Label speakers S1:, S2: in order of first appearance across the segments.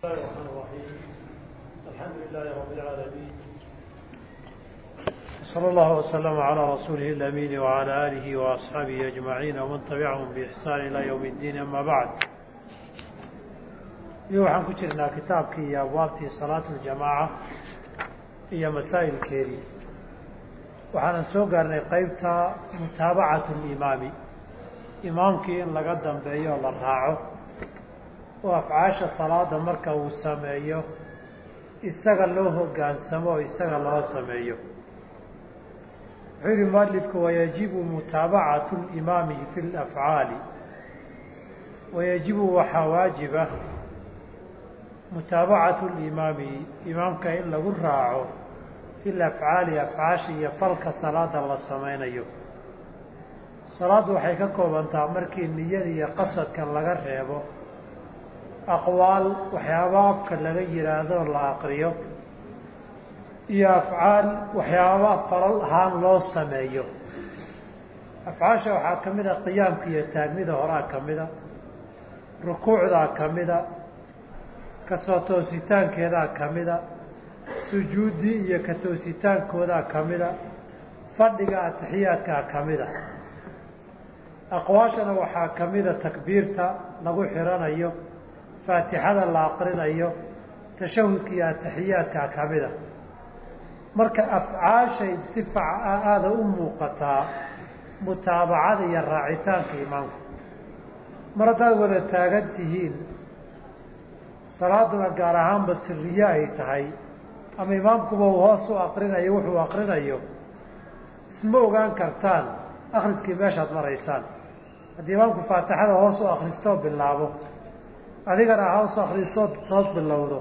S1: الله الرحمن الرحيم الحمد لله رب العالمين صلى الله وسلم على رسوله الأمين وعلى آله وأصحابه أجمعين ومن تبعهم بإحسان إلى يوم الدين أما بعد iyo waxaan ku jirnaa kitaabkii iyo abwaabtii salaatu ljamaaca iyo masaa'ilkeedii waxaanan soo gaarnay qeybta mutaabacatu limaami imaamkii in laga dambeeyo oo afcaasha salaada marka uu sameeyo isaga loo hogaansamo oo isaga loo sameeyo. Wuxuu yihi mualifku wayajibu mutaabacatu limaami fi lafcaali. Wayajibu waxaa waajiba mutaabacatu limaami imaamka in lagu raaco fi lafcaali afcaasha iyo falka salaada la sameynayo. Salaaddu waxay ka koobantaa markii niyada iyo qasadka laga reebo aqwaal waxyaaba afka laga yidhaahdo la aqriyo. Iyo afcaal waxyaaba falal ahaan loo sameeyo. Afcaasha waxaa ka mid a qiyaamka iyo taagmida horaa ka mida rukuucdaa ka mida ka soo toositaankeedaa ka mida sujuudi iyo ka toositaankoodaa ka mida fadhiga atixiyaadkaa ka mida aqwaashana waxaa ka mida takbiirta lagu xiranayo faatixada la aqrinayo tashahudka iyo atixiyaadkaa ka mida marka afcaashay si aada u muuqataa mutaabacada iyo raacitaanka imaamka mar haddaad wada taagan tihiin salaaduna gaar ahaanba siriye ay tahay ama imaamkuba uu hoos u aqrinayo wuxuu aqrinayo isma ogaan kartaan akriskii meeshaad maraysaan. Haddii imaamku faatixada hoos u akristoo bilaabo adigana hoos akrisood hoos bilowdo.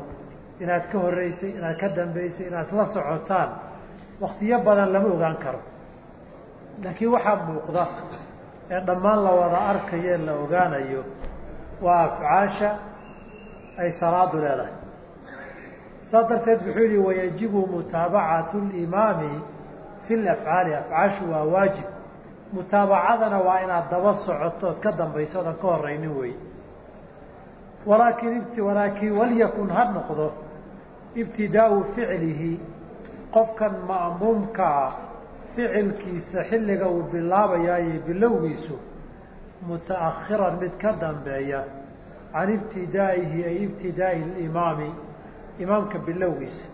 S1: Inaad ka horeysay inaad ka dambeysay inaad isla socotaan. Waktiyo badan lama ogaan karo. Laakiin waxaa muuqda ee dhammaan la wada arkayo la ogaanayo waa afcaasha ay salaadu leedahay. Saas darteed wuxuu yihi wayajibu mutaabacatu limaami fi lafcaali afcaashu waa waajib. Mutaabacadana waa inaad daba socoto ood ka dambayso odan ka horeynin wey walaakin walaakin walyakun ha noqdo. Ibtidaau ficlihi qofkan ma'muumkaa ficilkiisa xilliga uu bilaabayaayo bilowgiisu muta'akhiran mid ka dambeeya can ibtidaa'ihi ay ibtidaa'i limaami imaamka bilowgiisa.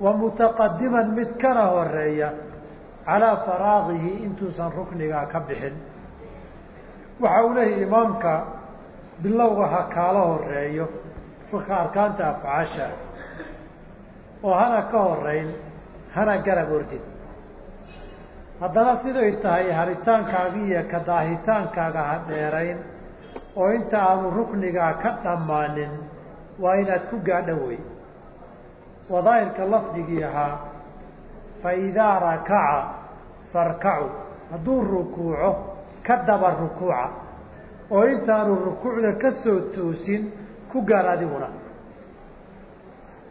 S1: Wa mutaqadiman mid kana horreeya calaa faraagihi intuusan ruknigaa ka bixin. Waxa uu leeyahy imaamka bilowga ha kaala horeeyo fulka arkaanta afcaasha oo hana ka horeyn hana garab ordin. Haddana siday tahay haritaankaaga iyo ka daahitaankaaga ha dheerayn oo inta aanu ruknigaa ka dhammaanin waa inaad ku gaadho wey. Waa daahirka lafdigii ahaa fa idaa rakaca farkacu. Hadduu rukuuco ka daba rukuuca oo intaanu rukuucda ka soo toosin ku gaar adiguna.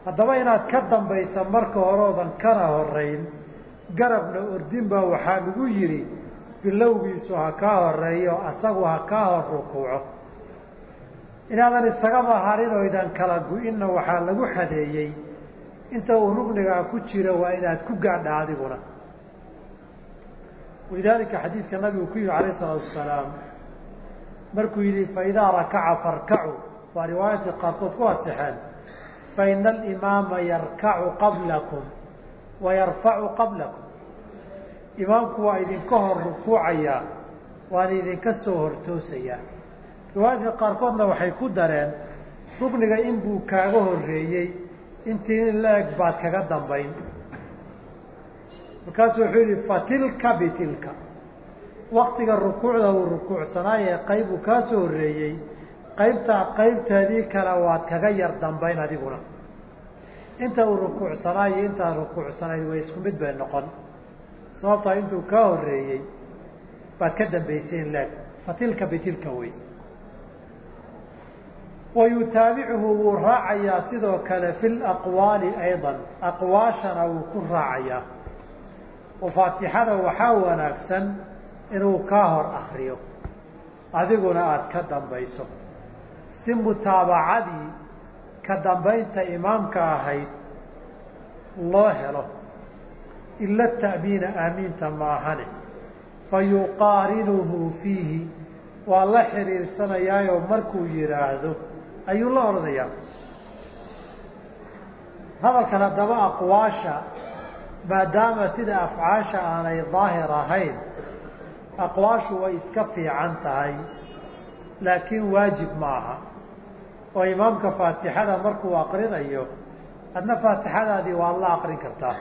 S1: Haddaba inaad ka dambaysa marka horoodan kana horeyn garabna ordin baa waxaa lagu yidhi bilowgiisu ha kaa horeeyo asagu ha kaa hor rukuuco. Inaadan isagaba harin oydan kala gu-inna waxaa lagu xadeeyey inta uu ruknigaa ku jiro waa inaad ku gaadha adiguna. Walidaalika xadiidka nabigu ku yihi alayh isalaatu wasalaam markuu yidhi faidaa rakaca farkacu waa riwaayadka qaarkood ku asixeen faina alimaama yarkacu qablakum wa yarfacu qablakum. Imaamku waa idinka hor rukuucayaa waana idinka soo hortoosayaa riwaayadka qaarkoodna waxay ku dareen rukniga inbuu kaaga horeeyey intii in la eg baad kaga dambayn. Markaasuu wuxuu yihi fatilka bitilka waktiga rukuucda uu rukuucsanaaye qayb uu kaa soo horeeyey qaybtaa qaybteedii kale waad kaga yar dambayn adiguna. Inta uu rukuucsanaayo intaad rukuucsanayd way isku mid bay noqon. Sababtaa intuu kaa horeeyey baad ka dambaysay in leeg fatilka bitilka wey wa yutaabicuhu wuu raacayaa sidoo kale fi laqwaali aydan aqwaashana wuu ku raacayaa. Oo faatixada waxaa wanaagsan inuu kaa hor akriyo adiguna aada ka dambayso. Si mutaabacadii ka dambaynta imaamka ahayd loo helo. Ila ta'miina aamiinta maahane. Fa yuqaarinuhu fiihi. Waa la xiriirsanayaayoo markuu yidhaahdo ayuu la odhanayaa. Hadalkan haddaba aqwaasha maadaama sida afcaasha aanay daahir ahayn aqwaashu way iska fiican tahay laakiin waajib ma aha oo imaamka faatixada markuu aqrinayo adna faatixadaadii waad la aqrin kartaa.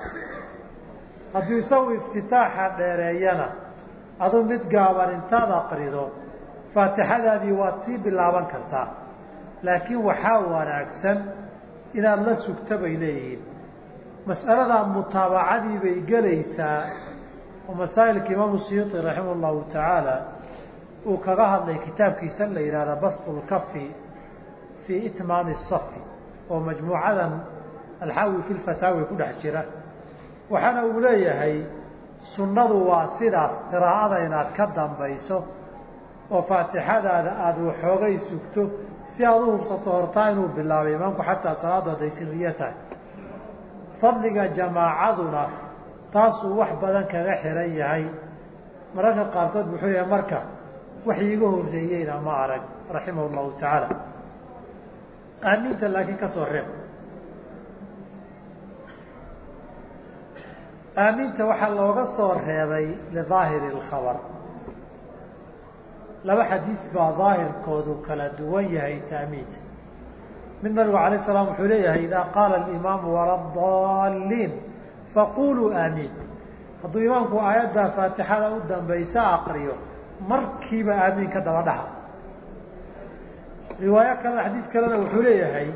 S1: Hadduu isagu iftitaaxa dheereeyana adu mid gaaban intaad aqrido faatixadaadii waad sii bilaaban kartaa. Laakiin waxaa wanaagsan inaad la sugta bay leeyihiin. Mas'aladaa mutaabacadii bay gelaysaa oo masaa'ilka imaamu siyuuti raximah llahu tacaala uu kaga hadlay kitaabkiisa la yidhahda basfu lkafi fii itmaami safi oo majmuucadan alxaawi fi lfataawi ku dhex jira. Waxaana uu leeyahay sunnadu waa sidaas qiraa'ada inaad ka dambayso oo faatixadaada aada waxoogay sugto si aad u hubsato hortaa inuu bilaabay imaamku xataa salaadu hadday siriye tahay. Fadliga jamaacaduna taasuu wax badan kaga xiran yahay mararka qaarkood wuxuu yahay marka wax iiga horreeyeyna ma arag raximah llahu tacaala aamiinta laakiin ka soo reeb aamiinta waxaa looga soo reebay lidaahiri اlkhabar laba xadiis baa daahirkoodu kala duwan yahay taamiinta mid nabigu alayه الsalaam wuxuu leeyahay idaa qaala اlimaamu waladaliin faquluu aamiin hadduu imaamku aayadda faatixada u dambaysa aqriyo. Markiiba aamiin ka daba dhaha riwaayo kale xadiis kalena wuxuu leeyahay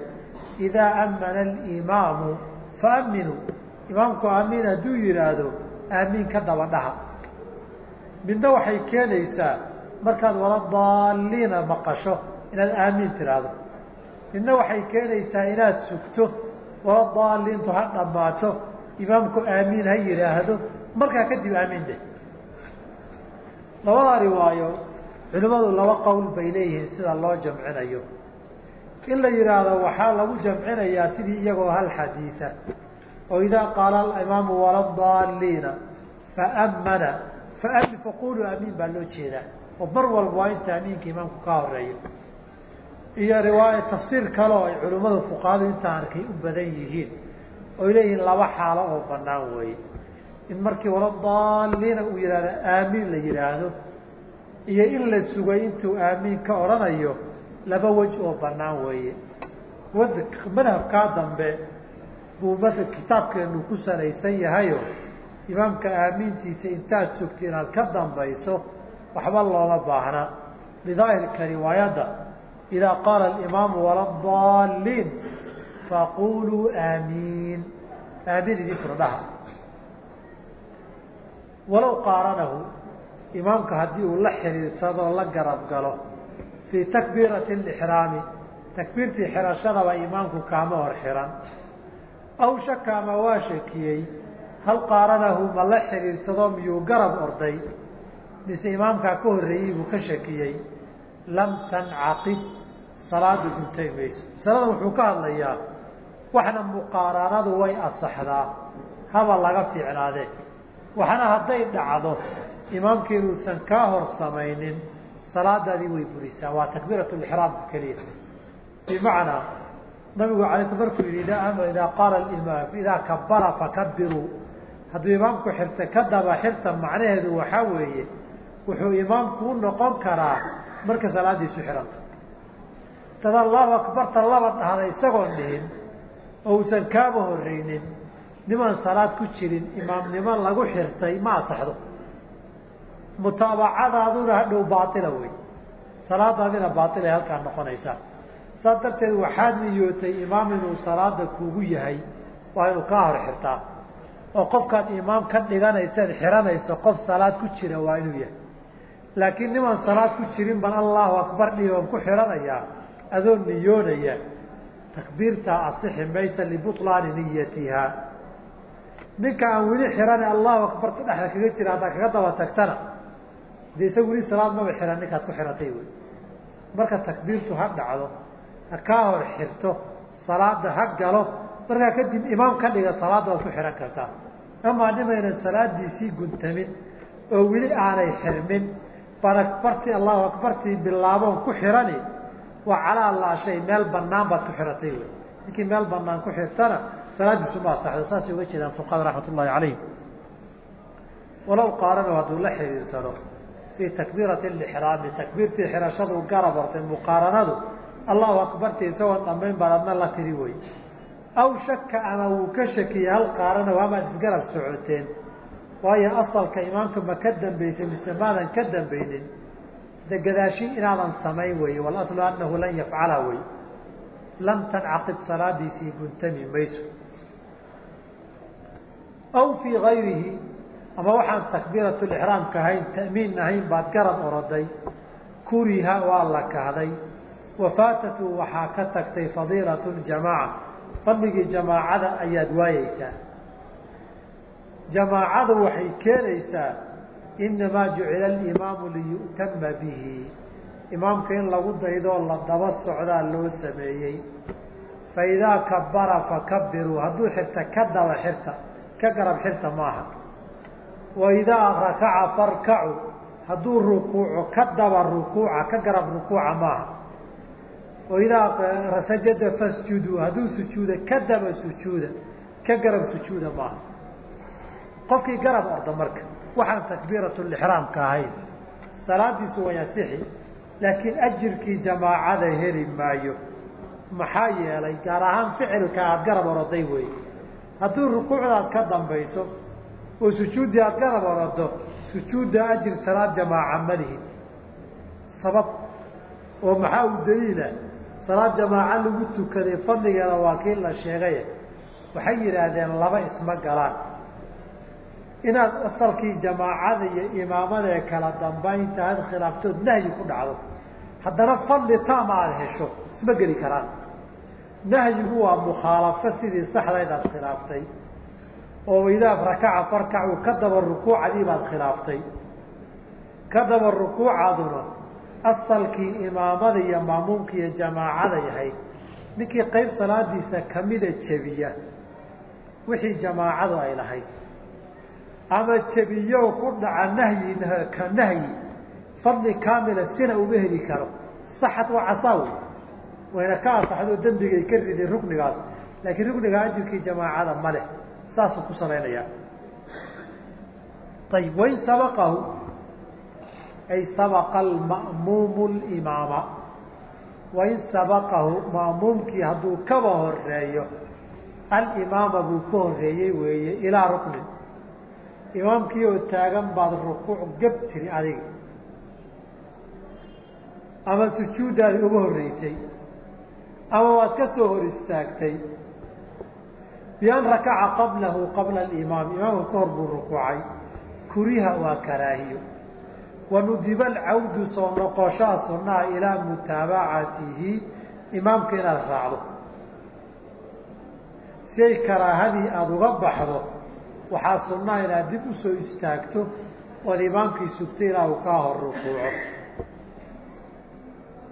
S1: idaa amana اlimaamu faaminuu imaamku aamiin hadduu yidhaahdo aamiin ka daba dhaha midna waxay keenaysaa markaad waladaliina maqasho inaad aamiin tidhaahdo midna waxay keenaysaa inaad sugto waladaliintu ha dhammaato imaamku aamiin ha yidhaahdo markaa kadib aamiin deh. Labadaa riwaayo culimmadu laba qowl bay leeyihiin sida loo jamcinayo. In la yidhaahdo waxaa lagu jamcinayaa sidii iyagoo hal xadiisa. Oo idaa qaala alimaamu waladaliina faamana faamin faquluu aamiin baa loo jeedaa. Oo mar walba waa inta amiinka imaamku ka horeeyo iyo riwaaya tafsiir kale oo ay culimmadu fuqahadu intaan arkay u badan yihiin oy leeyihiin laba xaalo oo banaan weeye. In markii waladaliina uu yidhahdo aamiin la yidhaahdo iyo in la sugay intuu aamiin ka odhanayo laba wej oo banaan weeye. Madhabkaa dambe buu m kitaabkeenu ku salaysan yahayo imaamka aamiintiisa intaad sugta inaad ka dambayso waxba looma baahna. Lidaahirka riwaayadda idaa qaala alimaamu waladaliin faquluu aamiin aamiin idinkuna dhaha walow qaaranahu imaamka haddii uu la xiriirsadoo la garab galo fii takbiirati alixraami takbiirtii xirashadaba imaamku kaama hor xiran aw shaka ama waa shakiyey hal qaaranahu ma la xiriirsadoo miyuu garab orday mise imaamkaa ka horreeyey buu ka shakiyey lam tancaqid salaadu guntay mayso masalada wuxuu ka hadlayaa waxna muqaaranadu way asaxdaa. Haba laga fiicnaadee waxna hadday dhacdo imaamkii inuusan kaa hor samaynin salaadaadii way burisaa waa takbiirat lixraamka keliya bimacnaa nabigu alay sl markuu yihi idaa qaala imaam idaa kabara fakabiruu hadduu imaamku xirta ka daba xirta macnaheedu waxaa weeye wuxuu imaamku u noqon karaa marka salaadiisu xiranta dad allahu akbarta laba dhahda isagoon dhihin oo uusan kaaba horeynin niman salaad ku jirin imaamnimo lagu xirtay ma asaxdo mutaabacadaaduna hadhow baaila wey salaadaadina baail ay halkaa noqonaysaa. Saas darteed waxaad niyootay imaam inuu salaada kuugu yahay waa inuu kaa hor xirtaa. Oo qofkaad imaam ka dhiganaysaad xiranayso qof salaad ku jira waa inuu yahay. Laakiin niman salaad ku jirin ban allahu akbar dhiban ku xiranayaa adoo niyoonaya takbiirtaa asixi maysa libulaani niyatiha ninka aan weli xirane allahu akbarta dhexda kaga jira haddaad kaga daba tagtana dee isaga weli salaad maba xiran ninkaad ku xiratay wey marka takbiirtu ha dhacdo ha kaa hor xirto salaada ha galo markaa kadib imaam ka dhiga salaadda waad ku xihan kartaa amaa nimaynan salaadiisii guntamin oo weli aanay xirmin barakbartii allahu akbartii bilaaboon ku xirani waa calaa laashay meel banaan baad ku xiratay wy ninkii meel banaan ku xirtana salaadiisu ma asaxdo saasay uga jeedaan fuqahada raxmat ullahi calayhim. Walow qaarano hadduu la xiriirsado fii takbiirati lixraami takbiirtii xirashadu garab hortay muqaaranadu allahu akbarti isagoon dhamayn baad adna la tiri wey aw shaka ama wuu ka shakiyey hal qaarana waamaad isgarab socoteen. Waayo asalka imaamka ma ka dambaysay mise maadan ka dambaynin de gadaashi inaadan samayn wey walaslu anahu lan yafcala wey lam tancaqid salaadiisii guntami mayso. Aw fii gayrihi ama waxaan takbiiratu lixraamka ahayn ta'miin ahayn baad garab oroday kuriha waa la kahday wafaatatu waxaa ka tagtay fadiilatu ljamaaca fadligii jamaacada ayaad waayeysaa jamaacadu waxay keenaysaa inamaa jucila alimaamu liyu'tama bihi imaamka in lagu daydoo la daba socdaa loo sameeyey faidaa kabara fakabiruu hadduu xirta ka daba xirta ka garab xirta maaha waidaa rakaca farkacu hadduu rukuuco ka daba rukuuca ka garab rukuuca maaha waidaa sajada fasjuduu hadduu sujuuda ka daba sujuuda ka garab sujuuda maaha qofkii garab orda marka waxaan takbiiratulixraamka ahayn. Salaadiisu way asixi laakiin ajirkii jamaacada heli maayo. Maxaa yeelay gaar ahaan ficilka aada garab oroday wey hadduu rukuucdaad ka dambayso oo sujuuddii aada garab orodo sujuudda ajir salaad jamaaca malihi sabab oo maxaa u daliila salaad jamaaca lagu tukaday fadligeeda waa kii la sheegay. Waxay yidhaahdeen laba isma galaan inaad asalkii jamaacada iyo imaamada ee kala dambaynta had khilaaftood nahyi ku dhacdo. Haddana fadli taama aada hesho isma geli karaan. Nahyigu waa mukhaalafo sidii saxdayd aad khilaaftay oo idaa rakaca farkacu ka daba rukuucadii baad khilaaftay. Ka daba rukuucaduna asalkii imaamada iyo maamuumka iyo jamaacada yahayd ninkii qayb salaadiisa kamida jebiya wixii jamaacadu ay lahayd ama jebiyo ku dhaca nahyi ka nahyi fadli kaamila sina uma heli karo. Saxad waa casaawi. Wayna ka asaxdoo dembigay ka riday ruknigaas laakiin rukniga ajirkii jamaacada ma leh. Saasuu ku salaynayaa. Ayib wain sabaqahu. Ay sabaqa alma'muumu limaama wain sabaqahu ma'muumkii hadduu kaba horeeyo alimaama buu ka horeeyey weeye ilaa ruknin imaamkii oo taagan baad rukuuc gab tiri adiga. Ama sujuuddaadi uga horreysay. Ama waad ka soo hor istaagtay. Bian rakaca qablahu qabla alimaam. Imaamka ka hor buu rukuucay. Kuriha waa karaahiyo. Wanudiba alcawdu soo noqoshaa sunnaha ilaa mutaabacatihi. Imaamka inaad raacdo. Si ay karaahadii aada uga baxdo waxaa sunnaha inaad dib u soo istaagto ood imaamkii sugtay ilaa uu kaa hor rukuuco.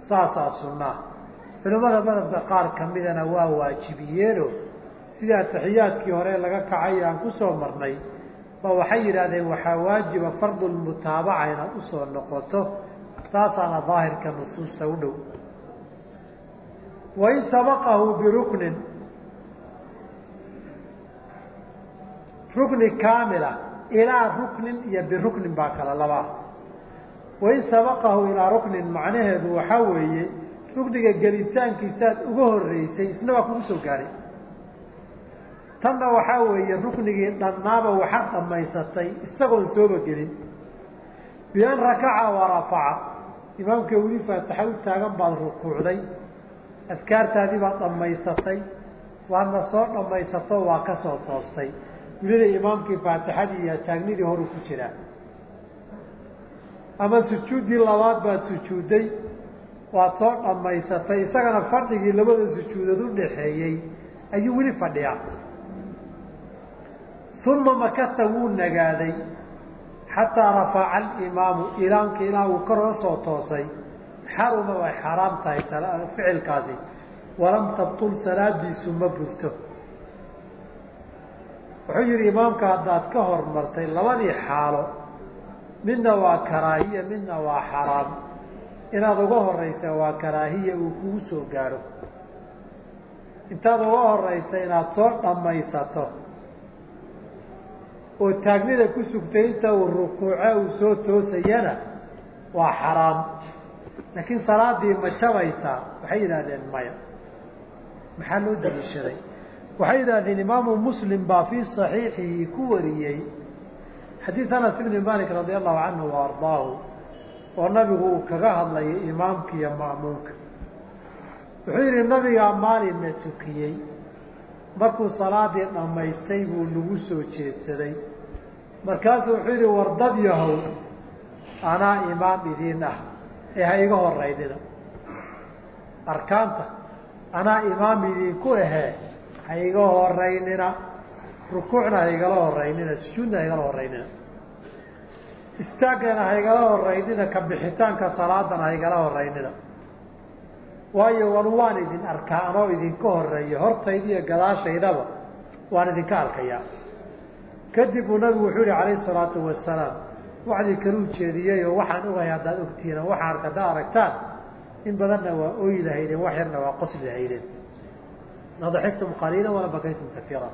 S1: Saasaa sunnaha culimmada madhabka qaar kamidana waa waajibiyeeno. Sida taxiyaadkii hore laga kacay aan ku soo marnay ba waxay yidhaahdeen waxaa waajiba fardulmutaabaca inaad u soo noqoto taasaana daahirka nusuusta u dhow. Wain sabaqahu biruknin rukni kaamila ilaa ruknin iyo biruknin baa kala labaa wain sabaqahu ilaa ruknin macnaheedu waxaa weeye rukniga gelitaankiisaad uga horeysay isna waa kugu soo gaadhay tanna waxaa weeye ruknigii dhannaaba waxaad dhammaysatay isagoon sooba gelin bian rakaca wa rafaca. Imaamka weli faataxa u taagan baad rukuucday. Adkaartaadii baad dhammaysatay. Waadna soo dhammaysato waa ka soo toostay welina imaamkii faatixadii iyo taagnidii horu ku jiraa ama sujuuddii labaad baad sujuudday. Waad soo dhammaysatay isagana fadhigii labada sujuudood u dhaxeeyey ayuu weli fadhiyaa. Uma makasa wuu nagaaday xataa rafaca alimaamu imaamka ilaa uu kor oga soo toosay. Xaruma way xaaraam tahay ficilkaasi. Walam tabtul salaadiisu ma burto wuxuu yihi imaamka haddaad ka hormartay labadii xaalo midna waa karaahiya midna waa xaraam. Inaad uga horeysa waa karaahiya uu kugu soo gaadho intaad uga horeysa inaad soo dhammaysato. Oo taagnida ku sugtay inta uu rukuuce uu soo toosayana waa xaraam. Laakiin salaadii ma jabaysaa waxay yidhahdeen maya maxaa loo daliishaday waxay yidhahdeen imaamu muslim baa fii صaxiixihi ku wariyey. xadiid anas ibni malik radi allahu canhu wa ardaahu oo nabigu uu kaga hadlayay imaamka iyo ma'muunka wuxuu yidhi nabigaa maalinna tukiyey markuu salaadii dhammaystay buu nagu soo jeedsaday. Markaasuu wuxuu yidhi wardad yahow anaa imaam idiin ah ee ha iga horeynina arkaanta anaa imaam idinku ahee ha iga horeynina rukuucna ha igala horeynina sujuudna ha igala horeynina. Istaaggana ha igala horeynina ka bixitaanka salaadana ha igala horeynina. Waayo wan waan idin arkaa anoo idinka horreeya hortayda iyo gadaashaydaba waan idinka arkayaa. Kadib buu nabigu wuxuu yihi calayhi salaatu wasalaam waxdii kaluu jeediyey oo waxaan ogahay haddaad ogtihiin waxaa ark haddaad aragtaan in badanna waa ooyi lahaydeen wax yarna waa qosli lahaydeen nadaxigtum qaliila wala bakaytum kafiira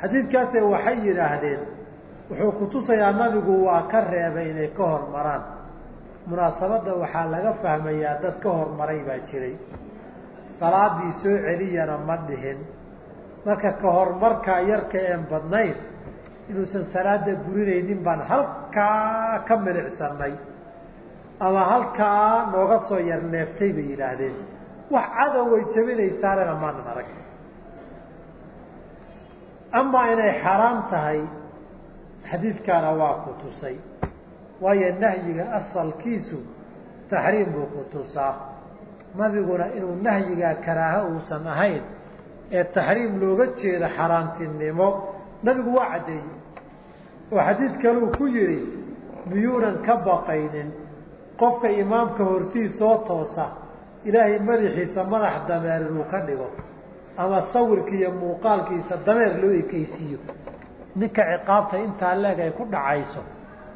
S1: xadiidkaase waxay yidhaahdeen wuxuu kutusayaa nabigu waa ka reebay inay ka hormaraan munaasabadda waxaa laga fahmayaa dad ka hormaray baa jiray. Salaadii soo celiyana ma dhihin. Marka ka hormarkaa yarka een badnayn inuusan salaada gurinaynin baan halkaa ka milicsanay. Ama halkaa nooga soo yar neeftay bay yidhaahdeen wax cadow way jabinaysaanena maanan arag. Amaa inay xaraam tahay xadiidkaana waa ku tusay. Waayo nahyiga asalkiisu taxriim buu ku tusaa. Nabiguna inuu nahyigaa karaaho uusan ahayn ee taxriim looga jeedo xaaraantinimo nabigu waa caddeeyey. Oo xadiid kaluu ku yidhi miyuunan ka baqaynin qofka imaamka hortiis soo toosa ilaahay madaxiisa madax dameer inuu ka dhigo ama sawirka iyo muuqaalkiisa dameer loo ekeysiiyo ninka ciqaabta intaa leeg ay ku dhacayso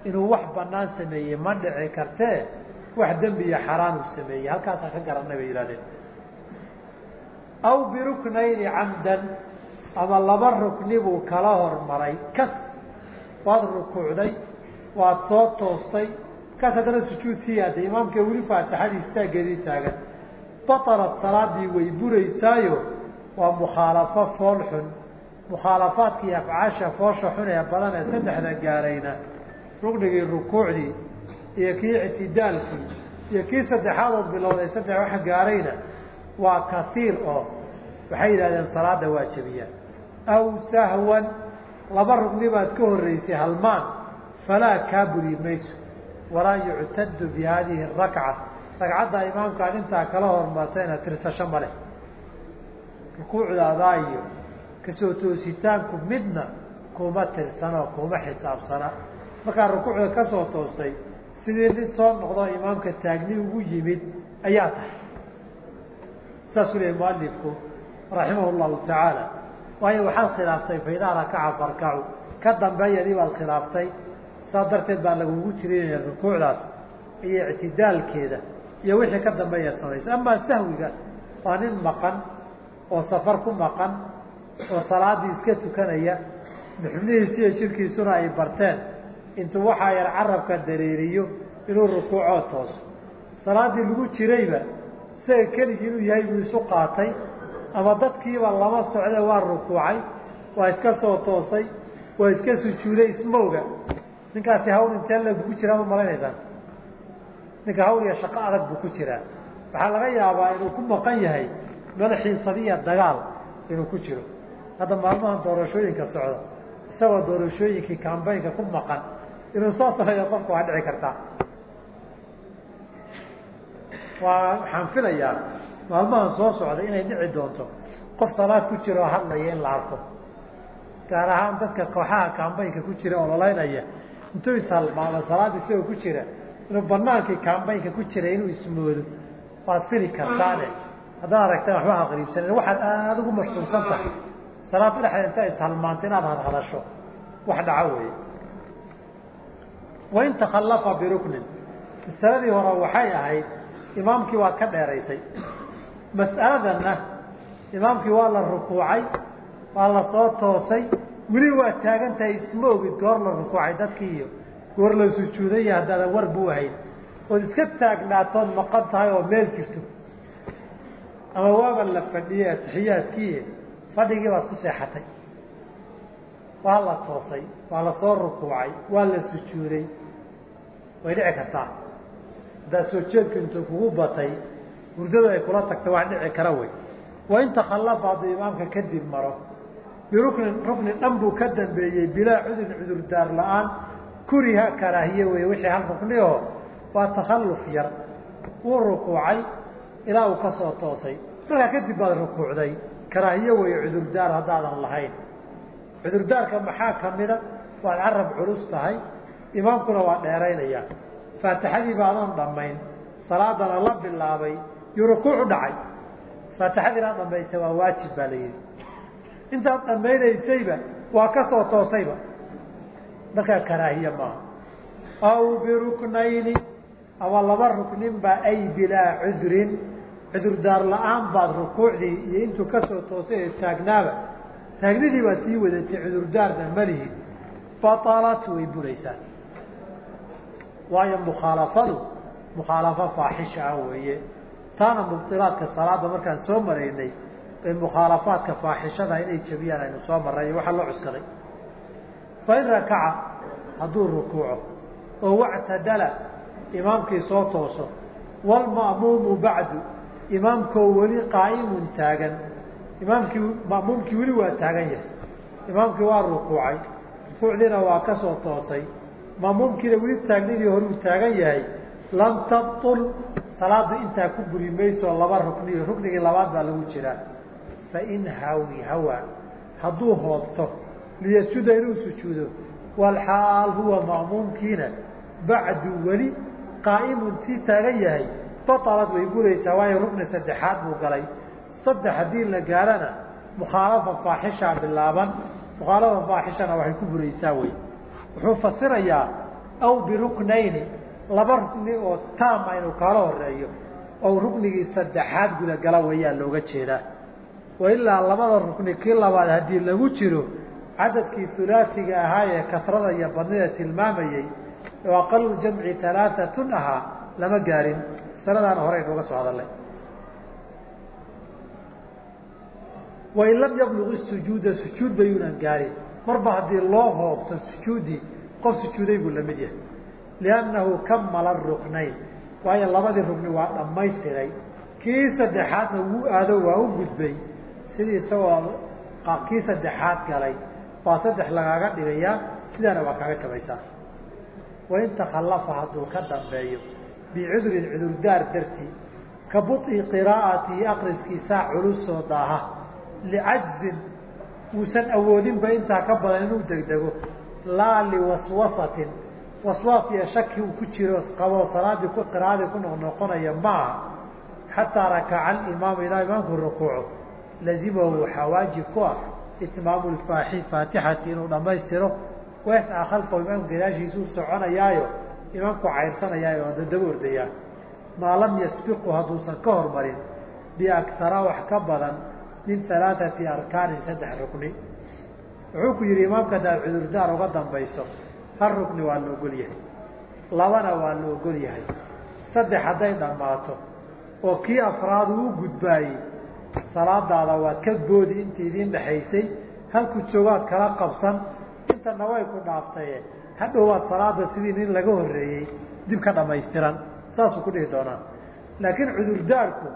S1: inuu wax banaan sameeyey ma dhici kartee wax dembi iyo xaraan uu sameeyey. Halkaasaan ka garanay bay yihahdeen aw biruknayni camdan ama laba rukni buu kala hormaray. Kas waad rukuucday waad soo toostay. Kaas haddana sujuud sii aaday imaamka weli faatixadii istaaggeedii taagan batalat salaadii way buraysaayo waa mukhaalafo fool xun mukhaalafaadka iyo afcaasha foosha xun ee badan ee saddexda gaarayna ruknigii rukuucdii iyo kii ictidaalkii iyo kii saddexaadood bilowday saddex wax gaarayna waa kasiir oo waxay yidhahdeen salaada waa aw sahwan laba rugni baad ka horreysay halmaan falaa kaa buri mayso. Walaa yuctadu bi haadihi rakca ragcadda imaamkaan intaa kala hormartayna tirsasho ma leh. Rukuucdaadaa iyo ka soo toositaanku midna kuma tirsanoo kuma xisaabsana. Markaa rukuucda ka soo toostay sidii nin soo noqdo imaamka taagni ugu yimid ayaa tahay. Saasuu leeyay mualifku raximah llahu tacaala. Waayo waxaad khilaaftay faidaa rakaca farkacu ka dambeeyadii baad khilaaftay saas darteed baa lagugu tirinaya rukuucdaas iyo ictidaalkeeda iyo wixii ka dambeeya samaysa. Amaa sahwiga waa nin maqan oo safar ku maqan oo salaadii iska tukanaya xubnihiisi iyo shirkiisuna ay barteen. Intuu waxaa yar carabka dareeriyo inuu rukuucoo tooso salaadii lagu jirayba isaga keligii inuu yahay buu isu qaatay ama dadkiiba lama socde waa rukuucay waa iska soo toosay waa iska sujuuday ismooga ninkaasi hawl intee la kugu jiraa ma malanaysaan ninka hawl iyo shaqo adag buu ku jiraa waxaa laga yaabaa inuu ku maqan yahay madaxiisadiya dagaal inuu ku jiro. Hadda maalmahan doorashooyinka socda isagoo doorashooyinkii kambaynka ku maqan inuu soo sameeyo qofka waa dhici kartaa. Waa waxaan filayaa maalmahan soo socda inay dhici doonto qof salaad ku jira oo hadlaya in la arko. Gaar ahaan dadka kooxaha kambaynka ku jira oo lolaynaya intuu ishalmaamo salaad isagoo ku jira inuu banaankii kambaynka ku jira inuu ismoodo waad fili kartaane. Haddaad aragta waxba aqriibsanin waxaad aada ugu mashquulsan tahay. Salaada dhexdeed inta ishalmaanta inaad hadhadasho wax dhaco weeye. Wain takhallafa biruknin masaladii hore waxay ahayd imaamkii waad ka dheeraysay. Mas'aladanna imaamkii waa la rukuucay waa la soo toosay. Weli waa taagan tahay isma ogid goor la rukuucay dadkii iyo goor la sujuudaya haddaadan war buu ahayn ood iska taagnaatood maqan tahay oo meel jirto. Ama waaba la fadhiyey atixiyaadkii fadhigii baad ku seexatay. Waa la toosay waa la soo rukuucay waa la sujuuday way dhici kartaa. Haddaad soo jeedku intuu kugu batay hurdadu ay kula tagtay wax dhici kara wey. Wain takhallafa hadduu imaamka kadib maro. Biruknin rukni dhan buu ka dambeeyey bilaa cudurin cudurdaar la'aan kuriha karaahiye wey wixii hal rukni oo waa takhalluf yar. Wuu rukuucay ilaa uu ka soo toosay. Markaa kadib baad rukuucday karaahiye weeye cudurdaar haddaadan lahayn. Cudurdaarka maxaa kamida waad carab culus tahay imaamkuna waa dheeraynaya. Faatixadii baadan dhammayn salaadana la bilaabay yuu rukuucu dhacay. Faatixadii inaad dhamaysa waa waajib baa la yidhi. Intaad dhammaynaysayba waa ka soo toosayba markaa karaahiye maaha aw biruknayni ama laba rukninba ay bilaa cudrin. Cudurdaar la'aan baad rukuucdii iyo intuu ka soo toosay ee taagnaaba. Taagnidii baad sii wadatay cudurdaarna malihi batalat way buraysaa. Waayo mukhaalafadu mukhaalafo faaxisha ah weeye. Taana mubtilaadka salaada markaan soo maraynay bay mukhaalafaadka faaxishada inay jabiyaan aynu soo marray waxaa loo cuskaday fain rakaca hadduu rukuuco oo wactadala imaamkii soo tooso waalma'muumu bacdu imaamkoo weli qaa'imun taagan imaamkii ma'muumkii weli waa taagan yahay imaamkii waa rukuucay rukuucdiina waa ka soo toosay ma'muumkiina weli taagnidii horuu taagan yahay lam tabtul salaadu intaa ku buri mayso laba rukniyo ruknigii labaad baa lagu jiraa fain hawi hawa hadduu hoobto liyasuda inuu sujuudo walxaal huwa ma'muumkiina bacdu weli qaa'imun sii taagan yahay batalad way buraysaa waayo rukni saddexaad buu galay saddex haddii la gaarana mukhaalafa faaxishaa bilaaban mukhaalafa faaxishana waxay ku buraysaa wey wuxuu fasirayaa aw biruknayni laba rukni oo taama inuu kala horeeyo oo ruknigii saddexaad gudagala wayaa looga jeedaa wailaa labada rukni kii labaad haddii lagu jiro cadadkii hulaasiga ahaa ee kasrada iyo badnida tilmaamayey oo aqalu jamci alaaatun ahaa lama gaarin. Masaladaana hore aynuga soo hadalnay. Wain lam yabluq sujuuda sujuud bayuunan gaarin. Marba haddii loo hoobto sujuudii qof sujuuday buu la mid yahay. Liannahu kamala ruknayn waayo labadii rukni waa dhammaystiray. Kii saddexaadna wuu aado waa u gudbay. Sidii isagoo kii saddexaad galay baa saddex lagaaga dhigayaa sidaana waa kaaga jabaysaa wain takhallafa hadduu ka dambeeyo bicudrin cudurdaar dartii ka qiraa'atii akriskiisaa culusoo daaha licajzin uusan awoodinba intaa ka badan inuu degdego laa liwaswasatin waswaas iyo shaki uu ku jiro qabo salaadii ku qiraadii ku noqnoqonaya maaha xataa rakaca alimaamu ilaa imaamku rukuuco lazimahu waxaa waajib ku ah itmaamu faatixati inuu dhammaystiro weesca khalfahu imaamku gadaashiisuu soconayaayo imaamku cayrsanayaayo waa dadaba ordayaa maa lam yasbiqu hadduusan ka hormarin biaktara wax ka badan min alaaati arkaanin saddex rukni wuxuu ku yihi imaamka hadaad cudurdaar uga dambayso hal rukni waa la ogol yahay labana waa la ogol yahay saddex hadday dhammaato oo kii afraad uu gudbaayey salaadaada waad ka boodi inta idiin dhexaysay halku joogaad kala qabsan. Intana way ku dhaaftaye hadhowaad salaada sidii nin laga horeeyey dib ka dhamaystiran. Saasuu ku dhihi doonaa. Laakiin cudurdaarku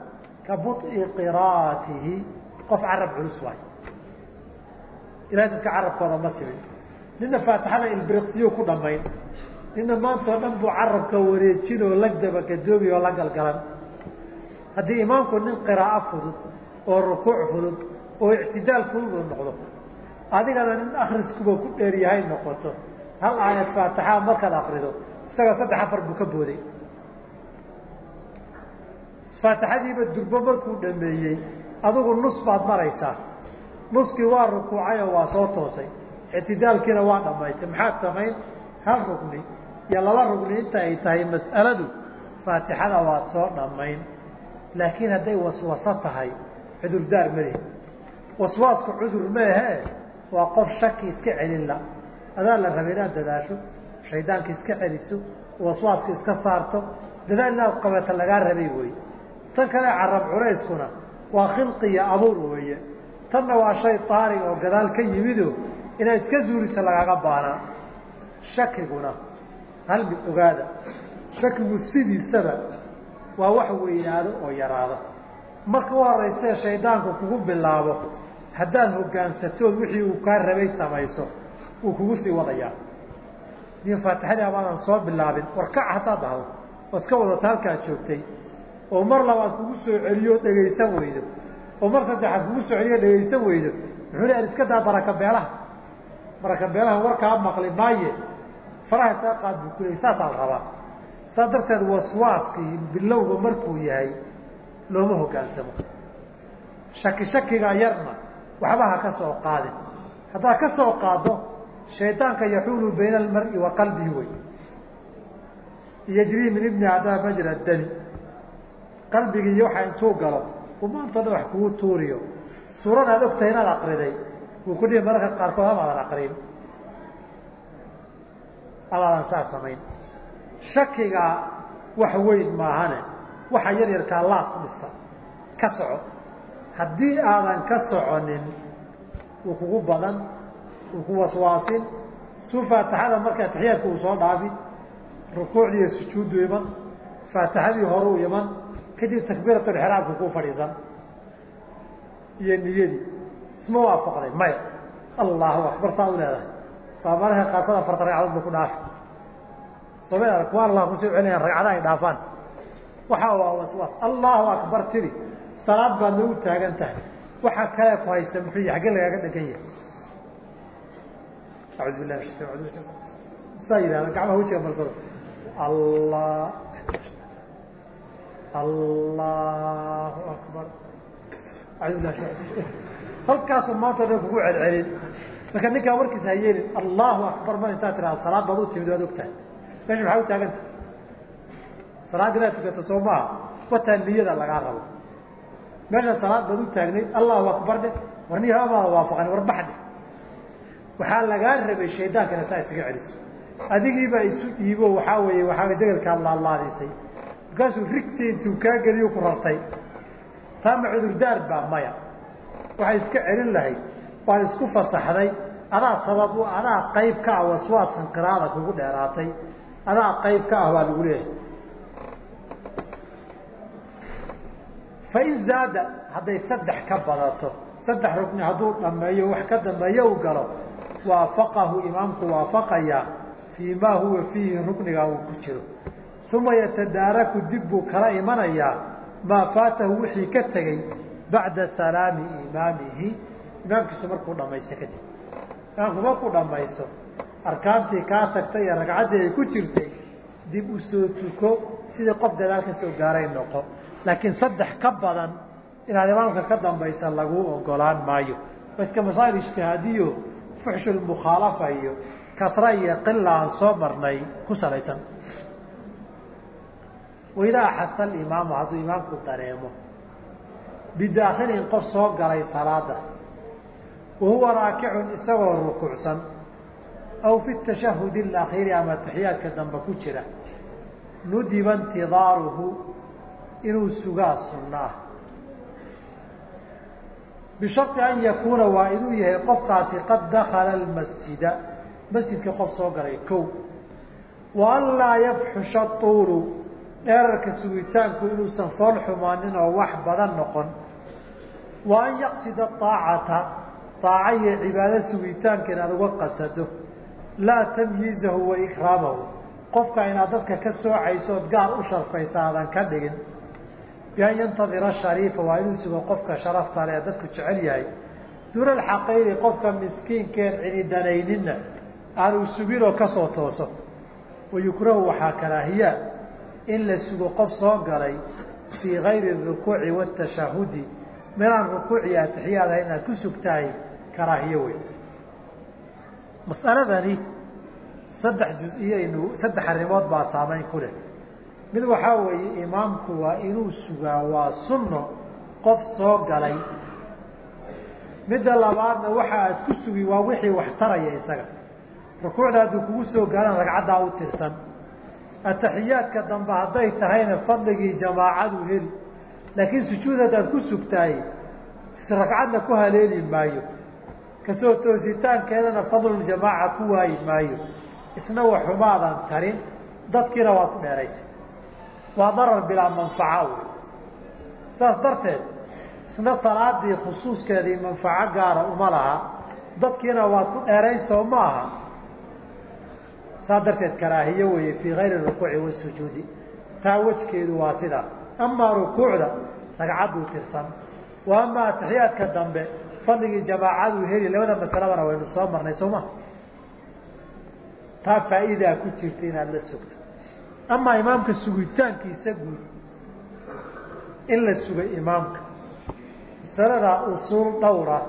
S1: ka buط'i qiraa'atihi qof carab culus waay. Ilahay dadka carabkooda ma timin nina faatixada ilbiriqsiyo ku dhamayn nina maanta oo dhan buu carabka wareejin oo la dabakadoobi oo la galgalan. Haddii imaamku nin qiraa'o fudud oo rukuuc fudud oo ictidaal fudud uu noqdo. Adigana nin akriskuba ku dheer yahay noqoto. Hal aayad faatixaa markaad akrido isaga saddex afar buu ka booday. Faatixadiiba durbo markuu dhameeyey adigu nus baad maraysaa. Nuskii waa rukuucay oo waa soo toosay. Ictidaalkiina waa dhamaystay maxaad samayn? Hal rugni. Iyo laba rugni inta ay tahay mas'aladu faatixada waad soo dhammayn. Laakiin hadday waswaso tahay cudurdaar malihi waswaasku cudur meehe waa qof shaki iska celin la adaa la raba inaad dadaasho shaydaanka iska celiso waswaaska iska saarto dadaal inaad qabeeta lagaa rabay wey tan kale carab culayskuna waa khilqi iyo abuur weeye. Tanna waa shay taari oo gadaal ka yimido inaad iska zuuriso lagaaga baanaa. Shakiguna hal mid ogaada. Shakigu sidiisaba waa wax weynaado oo yaraado marka u horeyse shaydaanku kugu bilaabo haddaad hogaansatood wixii uu kaa rabay samayso wuu kugu sii wadayaa nin faatixadii amaadan soo bilaabin. Warkac haddaad dhahdo oo iska wadata halkaad joogtay. Oo mar labaad kugu soo celiyo dhegaysan weydo. Oo mar saddexaad kugu soo celiyo dhegaysan weydo. Muxuu le iska daa baraka beelaha. Baraka beelaha warkaa maqli maaye. Faraha isaa qaad buu kuley saasaa la rabaa. Saas darteed waswaaskii bilowga markuu yahay looma hogaansamo. Shaki shakiga yarna waxba ha ka soo qaadin haddaad ka soo qaaddo shaydaanka yaxuulu bayna almari wa qalbihi wey. Yajrii min ibni aadama majra dami qalbigii iyo waxaa intuu galo uu wax kugu tuuriyo. Suurada aad ogtahay inaad akriday wuu ku dhihi mararka qaarkood amaadan akrin amaadan saa samayn. Shakiga wax weyn maahane waxa yar yarkaa laad ku dhisa ka soco. Haddii aadan ka soconin wuu kugu badan wuu ku waswaasin suu faatixada marka atixiyaadka uu soo dhaafi rukuucdii iyo sujuuddu iman faatixadii horuu iman kadib takbiiratulxraamku ku fadhiisan. Iyo niyadii. Isma waafaqday maya. Allahu akbar saa u leedahay. Baa mararka qaarkood afartan ragcadood ba ku dhaafi sooma arag allah ku soo celinayaan ragcada ay dhaafaan waxa waa waswaas allahu akbar tiri. Salaad baad nagu taagan tahay waxa kale ku haysta muxuu xagge lagaaga dhegan yahay acuudu shaitan saa yidhahda gacmaha wejiga marsado allah allahu akbar. Acuudu billahi halkaasu maanta dhan kugu celcelin. Marka ninkaa warkiisa ha yeelin allahu akbar mar intaad tirahda salaad baad u timid waad ogtahay. Mesha maxaa u taaganta salaad inaad tukato soo maaha wataa niyada lagaa rabo. Meesha salaad baad u taagnayd allahu akbar dhe war niya amaada waafaqan war bax dhe waxaa lagaa rabay shaydaanka ina saa isaga celiso adigiibaa isu dhiibo waxaa weeye waxaa degelkaad laalaadisay. Markaasuu rigtii intuu kaa geliyo ku rartay. Taama cudurdaar baa maya. Waxay iska celin lahayd waan isku fasaxday. Adaa sabab adaa qayb ka ah waswaaskan qiraada kugu dheeraatay. Adaa qayb ka ah baa lagu leeyahay fain zaada hadday saddex ka badato saddex rukni hadduu dhameeyo wax ka dambeeyo u galo. Waafaqahu imaamku waafaqayaa fii maa huwa fiihi ruknigaa uu ku jiro. Uma yatadaaraku dib buu kala imanayaa maa faatahu wixii ka tegey bacda salaami imaamihi. Imaamkiisu markuu dhamaysto kadib. Imaamku markuu dhamaysto arkaantii kaa tagtay iyo ragcaddii ay ku jirtay dib u soo tuko sidii qof dadaal ka soo gaaray noqo laakiin saddex ka badan inaad imaamka ka dambaysa laguu ogolaan maayo. Iska masaa'il ijtihaadiyo fuxshu lmukhaalafa iyo kasra iyo qila aan soo marnay ku salaysan. Waidaa axasa alimaamu hadduu imaamku dareemo bidaakilin qof soo galay salaada wa raakicun isagoo rukuucsan aw fi tashahud اlakhiiri ama taxiyaadka dambe ku jira nudiba intidaaruhu inuu sugaa sunno ah bisharطi an yakuuna waa inuu yahay qofkaasi qad dakala اlmasjida masjidka qof soo galay ko wa an laa yafxusha tuulu dheerarka sugitaanku inuusan fool xumaanin oo wax badan noqon. Wa an yaqsida aacata aaca iyo cibaado sugitaanka inaad uga qasado. Laa tamyiizahu wa ikraamahu. Qofka inaad dadka ka soocayso ood gaar u sharfaysa aadan ka dhigin bian yantadira shariifa waa inuu sugo qofka sharafta le dadku jecel yahay duuna alxaqayri qofka miskiinkeen cinidanayninna aanu sugin oo ka soo tooso wayukrahu waxaa karaahiyaa in la sugo qof soo galay fii gayri rukuuci watashahudi meelaan rukuuciyo atixiyaada inaad ku sugtahay karaahiyo wey masaladani saddex juz-iyaynu saddex arrimood baa saamayn ku leh mid waxaa weeye imaamku waa inuu sugaa waa sunno qof soo galay. Midda labaadna waxa aad ku sugi waa wixii wax taraya isaga. Rukuucda hadduu kugu soo gaalaan ragcaddaa u tirsan. Ataxiyaadka dambe hadday tahayna fadligii jamaacadu heli. Laakiin sujuud haddaad ku sugtahay ragcadna ku haleeli maayo. Kasoo toositaankeedana fadluljamaaca ku waayi maayo. Isna waxumaadan tarin dadkiina waad ku dheeraysay waa darar bilaa manfaca saas darteed isna salaadii khusuuskeedii manfaco gaara uma laha. Dadkiina waad ku dheerayn ma aha. Saas darteed karaahiyo weeye fii gayri rukuuci wasujuudi taa wejkeedu waa sidaa amaa rukuucda ragcadduu tirsan. Wa amaa dambe fadligii jamaacaduu heli labada masaladana waynu soo marnay soo ma taa faa'iidaa ku jirta inaad la sugto amaa imaamka sugitaankiisa guud in la sugay imaamka. Masaladaa usuul dhowra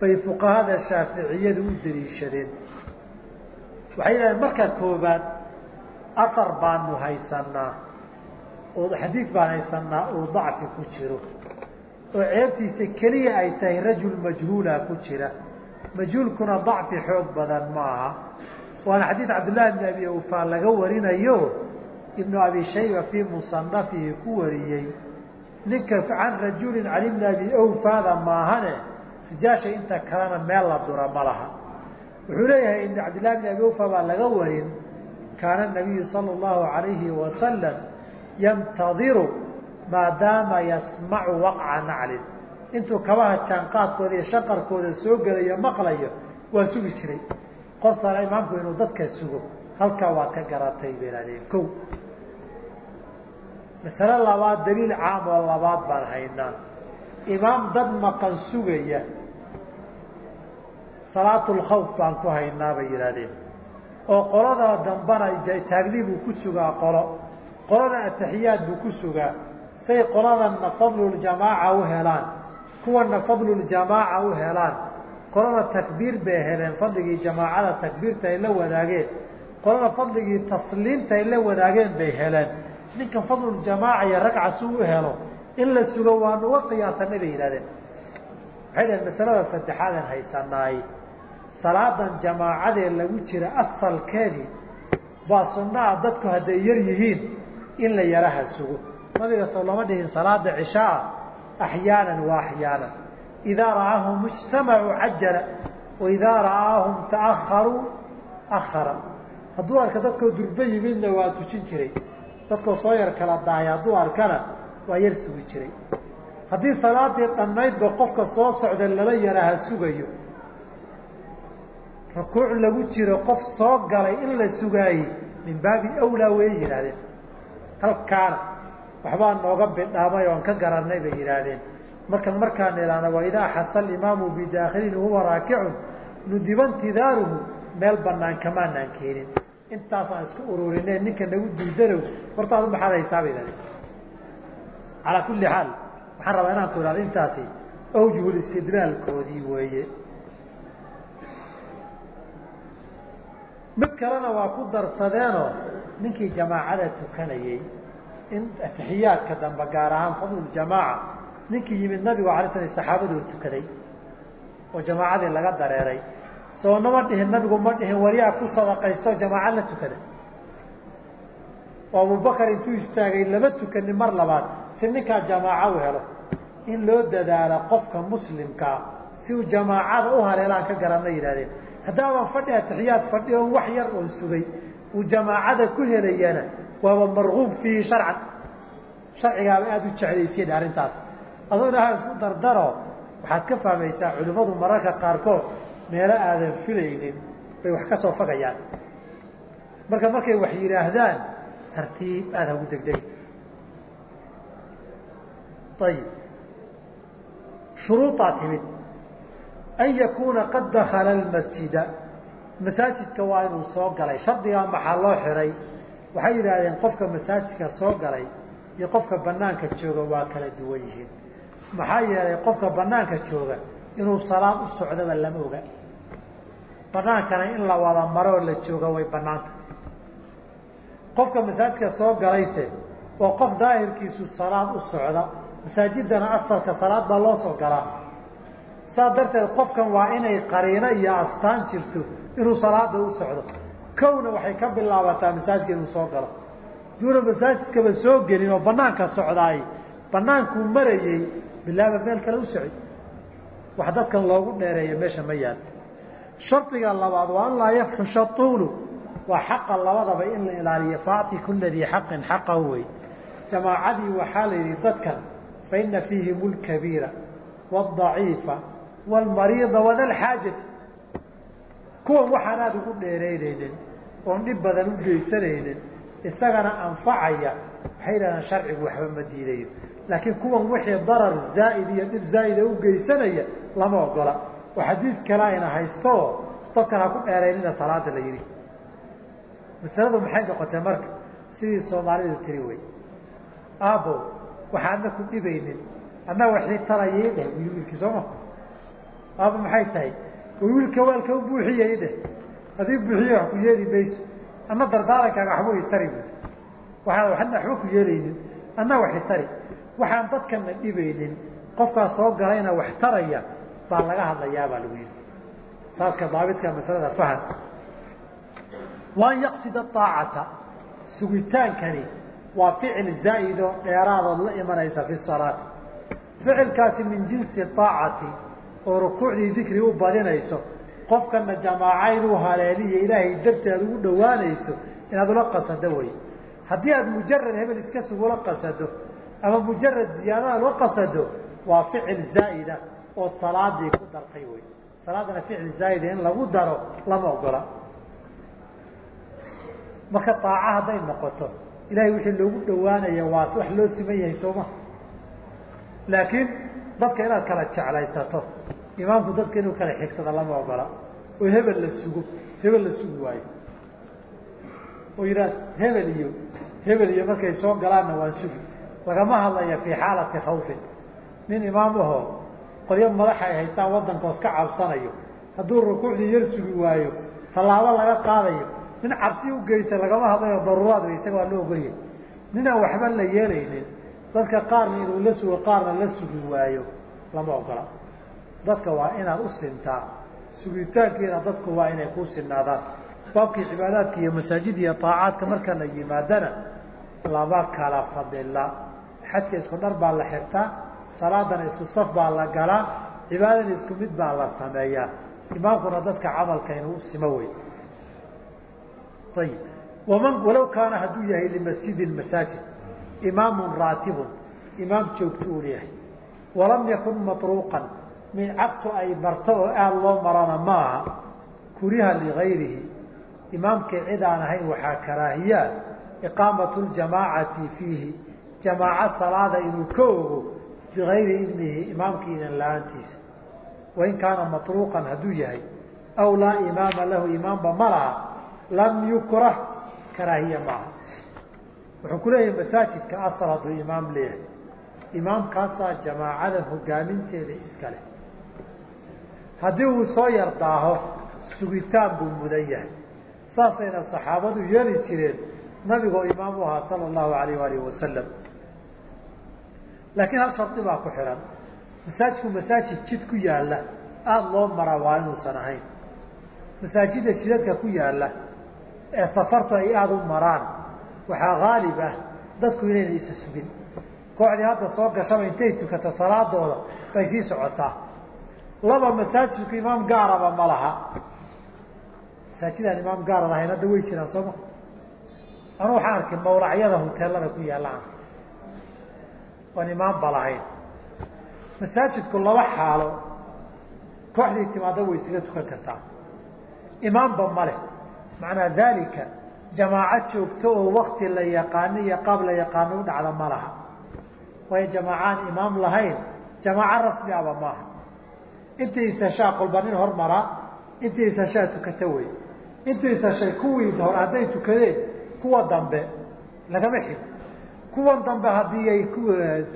S1: bay fuqahada shaaficiyadu u daliishadeen waxay yidhahdeen marka koobaad afar baanu haysanaa oo xadiid baan haysanaa uu dacfi ku jiro oo ceebtiisa keliya ay tahay rajul majhuula ku jira. Majhuulkuna dacfi xoog badan ma aha. Waana xadiid cabdillahi bn abi awfa laga warinayo ibnu abi shayba fii musanafihi ku wariyey ninka can rajulin cali bni abi awfaada maahane rijaasha inta kalena meel la dura ma laha. Wuxuu leeyahay ibn cabdillahi bn abi awfa baa laga warin kaana nabiyu sala allahu alayhi wasalam yantadiru maadaama yasmacu waqca naclin. Intuu kabaha jaanqaadkooda iyo shaqarkooda soo gelayo maqlayo waa sugi jiray. Qosala imaamku inuu dadka sugo halkaa waad ka garatay bay ihahdeen ko masale labaad daliil caam labaad baan haynaa. Imaam dad maqan sugaya. Salaatulkhawf baan ku haynaa bay yidhahdeen oo qolada dambana taagli buu ku sugaa qolo. Qolada ataxiyaad buu ku sugaa. Say qoladanna fadluljamaaca u helaan. Kuwana fadluljamaaca u helaan. Qolada takbiir bay heleen. Fadligii jamaacada takbiirta ay la wadaageen. Qolada fadligii tasliimta ay la wadaageen bay heleen ninkan fadluljamaaca iyo ragca si u helo in la sugo waanu uga qiyaasanay bay yidhahdeen. Waxay dhaheen masalada saddexaadan haysanaay salaadan jamaacadee lagu jira asalkeedii baa sunnaha dadku hadday yar yihiin in la yaraha sugo. Nabiga soo lama dhihin salaada cishaa axyaanan wa axyaanan idaa ra'aahum ijtamacuu cajala wa idaa ra'aahum ta'aharuu ahara hadduu arka dadkoo durba yimidna waa tujin jiray dadkoo soo yar kala dahay hadduu arkana waa yar sugi jiray. Haddii salaadii dhannaydba qofka soo socda lala yaraha sugayo. Rukuuc lagu jiro qof soo galay in la sugaayey min baabi awlaa way yidhaahdeen halkaana waxbaa nooga bidhaamay oon ka garanay bay yidhaahdeen marka markaan idhaahna wa idaa xasa alimaamu bidaakilin huwa raakicun nudiba meel banaan kamaanaan keenin intaasaan isku ururinee ninka nagu diidanow hortaadu maxaad haysaa bay yidhahdeen calaa kulli xaal waxaan rabaa inaan ku ihahdo intaasi awjuhul istidlaalkoodii weeye. Mid kalena waa ku darsadeenoo ninkii jamaacada tukanayey in atixiyaadka dambe gaar ahaan fadluljamaaca ninkii yimid nabigu alay sla saxaabaduu tukaday oo jamaacadii laga dareeray soo nama dhihin nabigu ma dhihin wariyaa ku sadaqayso jamaacad la tukada oo abubakar intuu istaagay lama tukanin mar labaad si ninkaa jamaaco u helo. In loo dadaalo qofka muslimkaa si uu jamaacada u haleelaan ka garanna yidhahdeen haddaaban fadhi atixiyaad fadhi oon wax yar oon sugay uu jamaacada ku helayana waaba marguub fiihi sharcan. Sharcigaaba aada u jeclaysiin arrintaas. Adoo ilaha isku dardaro waxaad ka fahmaysaa culimmadu mararka qaarkood meelo aadan filaynin bay wax ka soo fagayaan. Marka markay wax yidhaahdaan tartiib aada hagu degdeg. Ayib shuruudaa timid. An yakuuna qad dakala almasjida. Masaajidka waa inuu soo galay. Shardigaa maxaa loo xiray? Waxay yidhaahdeen qofka masaajidka soo galay iyo qofka banaanka jooga waa kala duwan yihiin. Maxaa yeelay qofka banaanka jooga inuu salaad u socdaba lama oga banaankana in la wada maroo la jooga way banaanta. Qofka masaajidka soo galayse waa qof daahirkiisu salaad u socda masaajidana asalka salaad baa loo soo galaa. Saas darteed qofkan waa inay qariino iyo astaan jirto inuu salaada u socdo. Kowna waxay ka bilaabataa masaajidka inuu soo galo. Duuna masaajidkaba soo gelin oo banaanka socdaay banaankuu marayey bilaaba meel kale u socay wax dadkan loogu dheereeya meesha ma yaal shardiga labaad waa an laa yafxusha tuulu waa xaqa labadaba in la ilaaliyo faacti kula dii xaqin xaqahu wey jamaacadii waxaa la yidhi dadkan faina fiihim lkabiira wadaciifa wlmariida wadalxaajati. Kuwan waxaan aada ugu dheeraynaynin oon dhib badan u geysanaynin isagana anfacaya waxay yidhahdaan sharcigu waxba ma diidayo. Laakiin kuwan wixii darar zaa'id iyo dhib zaa'ida u geysanaya lama ogola oo xadiid kale ayna haysto dadkan ha ku dheeraynina salaada la yidhi. Masaladu maxay noqotay marka? Sidii soomaalidu tiri wey aabo waxaadna ku dhibaynin. Adna waxii tarayay dheh wiilkii sooma aabo maxay tahay? Wiilka waalka u buuxiyay dheh. Adii buuxiye wax ku yeeli mayso. Anna dardaarankaaga waxba i tari bu waxaa waxna waxba ku yeelaynin. Anna waxi tari. Waxaan dadkana dhibaynin. Qofkaas soo galayna wax taraya baa laga hadlayaa baa lagu yidhi. Saaska daabidka masalada faham. Waan yaqsida aacata sugitaankani waa ficil zaa'id oo dheeraadood la imanaysa fi salaati. Ficilkaasi min jinsi aacati oo rukuucdii dikri u badinayso qofkana jamaaca inuu haleeliyo ilaahay darteed ugu dhawaanayso inaad ula qasado wey haddii aad mujarad hebel iska sugula qasado ama mujarad ziyaadada ula qasado waa ficil zaa'ida ood salaadii ku dartay wey salaadana ficil zaa'ida in lagu daro lama ogola. Marka aaca hadday noqoto ilahay wixii loogu dhawaanaya waa wax loo siman yahay sooma. Laakiin dadka inaad kala jeclaysato imaamku dadka inuu kala xigsada lama ogola. Oo hebel la sugo hebel la sugi waayo. Oo yidhaah hebel iyo hebel iyo markay soo galaanna waan sugi. Lagama hadlaya fii xaalati khawfin nin imaam ahoo qodyo madaxa ay haystaan waddankoos ka cabsanayo. Hadduu rukuucdii yar sugi waayo tallaabo laga qaadayo nin cabsi u geysa lagama hadlayo daruuraad wey isaga waa loo ogolyahay ninaan waxba la yeelaynin. Dadka qaarna inuu la sugo qaarna la sugi waayo. Lama ogola. Dadka waa inaad u sintaa. Sugitaankiina dadku waa inay ku sinaadaan baabkii cibaadaadka iyo masaajid iyo aacaadka marka la yimaadana laba kala fadila. Xajka isku dhar baa la xirtaa salaadana isku saf baa la galaa cibaadana isku mid baa la sameeyaa imaamkuna dadka camalka inuu usimo wey ayib waman walow kaana hadduu yahay limasjidin masaajid imaamun raatibun imaam joogto uu leeyahay. Walam yakun matruuqan min cagtu ay marto oo aada loo marana ma aha kuriha ligayrihi. Imaamkii cid ahayn waxaa karaahiyaa iqaamatu ljamaacati fiihi jamaaco salaada inuu ka ogo bigayri idnihi imaamkii idan la'aantiisa wain kaana matruuqan hadduu yahay aw laa imaama lahu imaamba ma laha lam yukrah karaahiya maaha wuxuu ku leeyahay masaajidka asal hadduu imaam leeyahay imaamkaasaa jamaacada hogaaminteeda iskale haddii uu soo yar daaho sugitaan buu mudan yahay saasayna saxaabadu yeeli jireen nabigoo imaam u ahaa sala allahu alayh alihi wasalam laakiin hal shardi baa ku xihan masaajidku masaajid jid ku yaalla aada loo maraa waa inuusan ahayn masaajidda jidadka ku yaalla ee safartu ay aada u maraan waxaa haalib ah dadku inayna isa sugin. Kooxdii hadda soo gashaba intay tukato salaadooda bay sii socotaa. Laba masaajidku imaam gaaraba ma laha. Masaajidaan imaam gaara lahayn hadda way jiraan sooma anu waxaan arkay mawlacyada hoteelada ku yaallaan oon imaamba lahayn masaajidku laba xaalo kooxdii timaada way isaga tukan kartaa. Imaamba male macnaa dalika jamaaco joogto oo wakti la yaqaano iyo qaab la yaqaano u dhacda ma laha. Waayo jamaacaan imaam lahayn jamaaco rasmi aba maaha intii isashaa qolba nin hormaraa intii isashaa tukata wey intii isashay kuwii hore hadday tukadeen kuwa dambe lagama xigo kuwan dambe haddii ay ku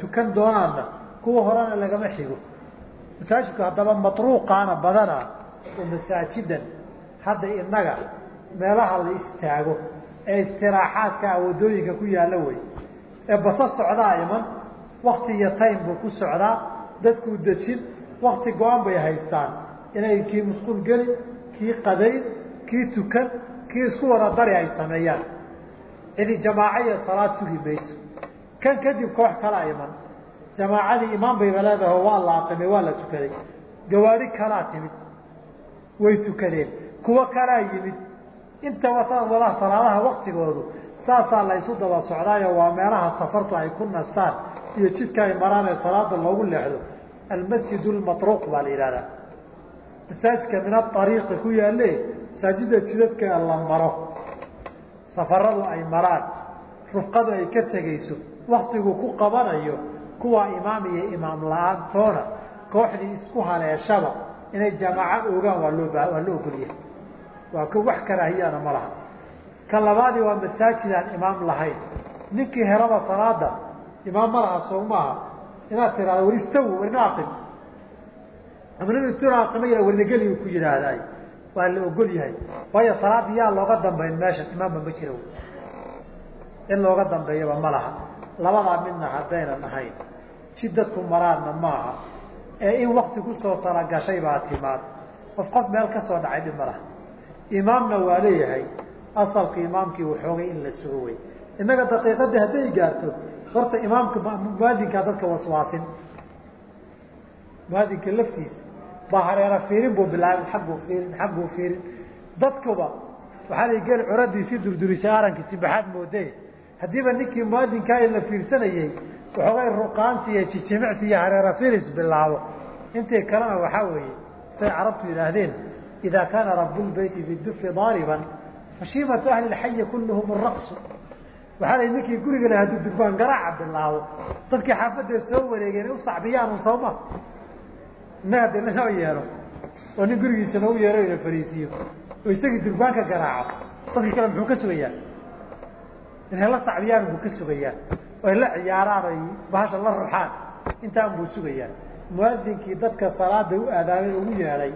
S1: tukan doonaanna kuwa horena lagama xigo. Masaajidku haddaba matruuqaana badana oo masaajidan hadda inaga meelaha la istaago ee istiraaxaadka a waddooyinka ku yaalla wey. Ee baso socdaa iman wakti iyo time buu ku socdaa dadkuu dejin wakti go-an bay haystaan. Inay kii musquul geli kii qadayn kii tukan kii isku wada dari ay sameeyaan. Cidi jamaaco iyo salaad sugi mayso kan kadib koox kalaa iman jamaacadii imaan bayba leedaho waa la aqimay waa la tukaday. Gawaari kalaa timid way tukadeen kuwo kalaa yimid inta wata wadaha salaadaha waktigoodu saasaa la daba socdaayo waa meelaha safartu ay ku nastaan iyo jidka ay maraan ee salaada loogu leexdo. Almasjid lmatruuq baa la yihahdaa masaajidka min aariiqi ku yaale masaajida jidadka la maro. Safaradu ay maraan rufqadu ay ka tegayso waktigu ku qabanayo kuwa imaam iyo imaam la'aantoona kooxdii isku haleeshaba inay jamaaco ogaan waa loo waa loo ogolyahay. Waa k wax karaahiyana ma laha. Kan labaadii waa masaajid aan imaam lahayn. Ninkii helaba salaada imaam ma laha soo maaha inaad tirahdo war istaw warina aqim ama nin istuna aqimaya warnageli ku yidhaahday. Waa la ogol yahay waayo salaada yaa looga dambayn meesha imaamba ma jira in looga dambeeyaba ma laha labadaa midna haddaynan ahayn si dadku maraadna maaha. Ee in wakti ku soo talagashay baa timaad. Qof qof meel ka soo dhacay dhib imaamna waa leeyahay asalka imaamkii waxoogay in la sugo wey innaga daqiiqadii hadday gaarto horta imaamka muadinkaa dadka waswaasin. Muadinka laftiisa baa fiirin buu bilaabin xagguu fiirin xagguu fiirin. Dadkuba waxaa la gel curadiisi durdurisay arankiisi baxaad moode haddiiba ninkii muadinkaa in la fiirsanayey waxoogay ruqaansi iyo jijimicsi bilaabo. Intii kalena waxaa weeye say carabtu yidhaahdeen ida kaana rablbeyti bidufi daariban fashiimatu ahli lxayi kulluhum raqsu waxaa la ninkii guriga le hadduu garaaca bilaabo. Dadkii xaafadda soo wareegeen u sacbiyaan sooma innaga de lanoo yeero oo nin gurigiisa noogu yeero ina fariisiiyo oo isagii durbaanka garaaco. Dadkii kale muxuu ka sugayaa inay la sacbiyaan buu ka sugayaa oy la ciyaaraan oy bahasha la ruxaan intaan buu sugayaa muadinkii dadka salaada u aadaamay ugu yeedhay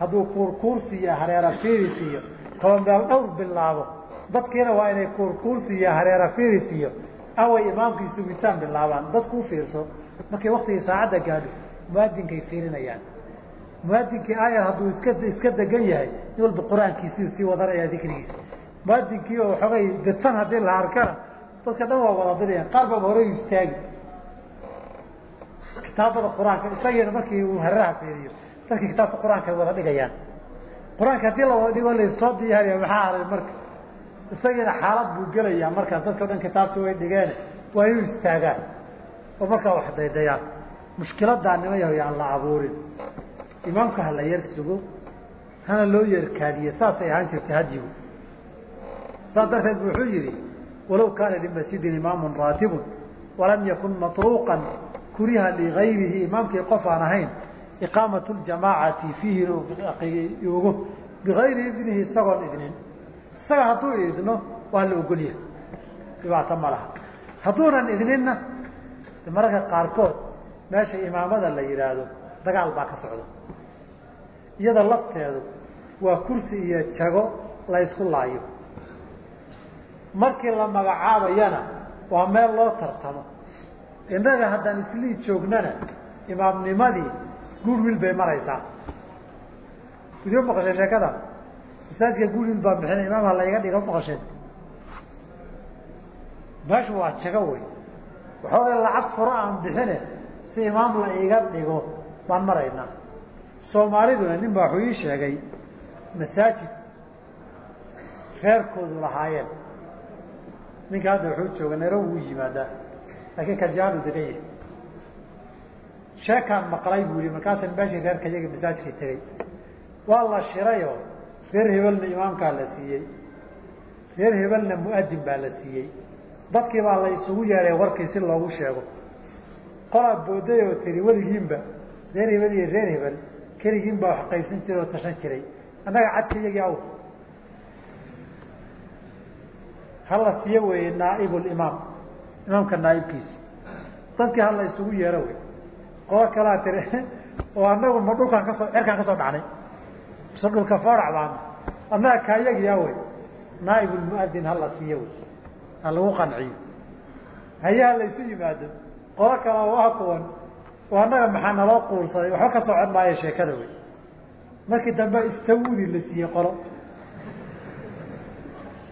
S1: hadduu kuurkuursi iyo hareera firis iyo tobanbeel dhowr bilaabo dadkiina waa inay kuurkuursi iyo hareera firis iyo away imaamkii sugitaan bilaabaan. Dadku u fiirso markay waktigii saacadda gaadho muadinkay fiirinayaan. Muadinkii ayar hadduu iska iska degan yahay nin walba qur'aankiisiu sii wadanaya dikrigiisa muadinkii oo xoogay dadsan haddii la arkana dadka dhan waa wada dirayaan qaar baaba horey istaagi kitaabada qur'aanka isagiina markii uu hareeraha fiiriyo dadkii kitaabka qur'aanka ay wada dhigayaan. Qur'aanka haddii la wada dhigo la soo diyaariya maxaa haray marka? Isagiina xaalad buu gelayaa markaas dadka o dhan kitaabta way dhigeen waa inuu istaagaan. Oo markaa wax daydayaan mushkiladaa nima yahoy aan la abuurin. Imaamka ha la yar sugo hana loo yeerkaadiye saasay ahaan jirtay hadyigu saas darteed wuxuu yihi walaw kaana limasjidin imaamun raatibun walam yakun matruuqan kuriha ligayrihi. Imaamkii qof aan ahayn iqaamat ljamaacati fiihi ogo bigayri idnihi isagoon idnin. Isaga hadduu idno waa la ogolyahay dhibaato ma laha. Hadduunan idninna mararka qaarkood meesha imaamada la yidhaahdo dagaal baa ka socda iyada lafteedu waa kursi iyo jago la laayo markii la magacaabayana waa meel loo tartamo. Innaga haddaan islii joognana imaamnimadii guurwiil bay maraysaa. Idio maqasheen sheekada? Masaajidka guurwiil baa bixina imaamha layga dhiga maqasheen? Meeshu waa jago wey waxooga lacag furo aan bixine si imaam la iga dhigo baan maraynaa. Soomaaliduna nin baa wuxuu ii sheegay masaajid reerkoodu lahaayeen ninka hadda wuxuu jooga nairobi wuu yimaadaa laakiin kajaanu degan yahay sheekaan maqlay buu yihi markaasan meeshii reerka iyaga masaajidkii tegey waa la shirayoo reer hebelna imaamkaa la siiyey. Reer hebelna muadin baa la siiyey. Dadkii baa la isugu yeeday warkii si loogu sheego. Qolaa booday oo tiri weligiinba reer hebel iyo reer hebel keligiin baa wax qaybsan jiray oo tashan jiray. Annaga cadka iyagii hala siiyo weeye naa'ibulimaam imaamka naaibkiisa dadkii hala isugu yeero wey qodo kalaa tiri oo anagu ma dhulkaan ka soo cerkaan ka soo dhacnay? Mise dhulka foorac baana annaga kaayagiyaa wey naaibulmuadin hala siiyo wey ha lagu qanciyo. Hayaha la isu yimaado. Qodo kala waa kuwan. Oo annaga maxaa naloo quulsaday? Waxba ka socon maayo sheekada wey markii dambe istawudi la siiyey qolo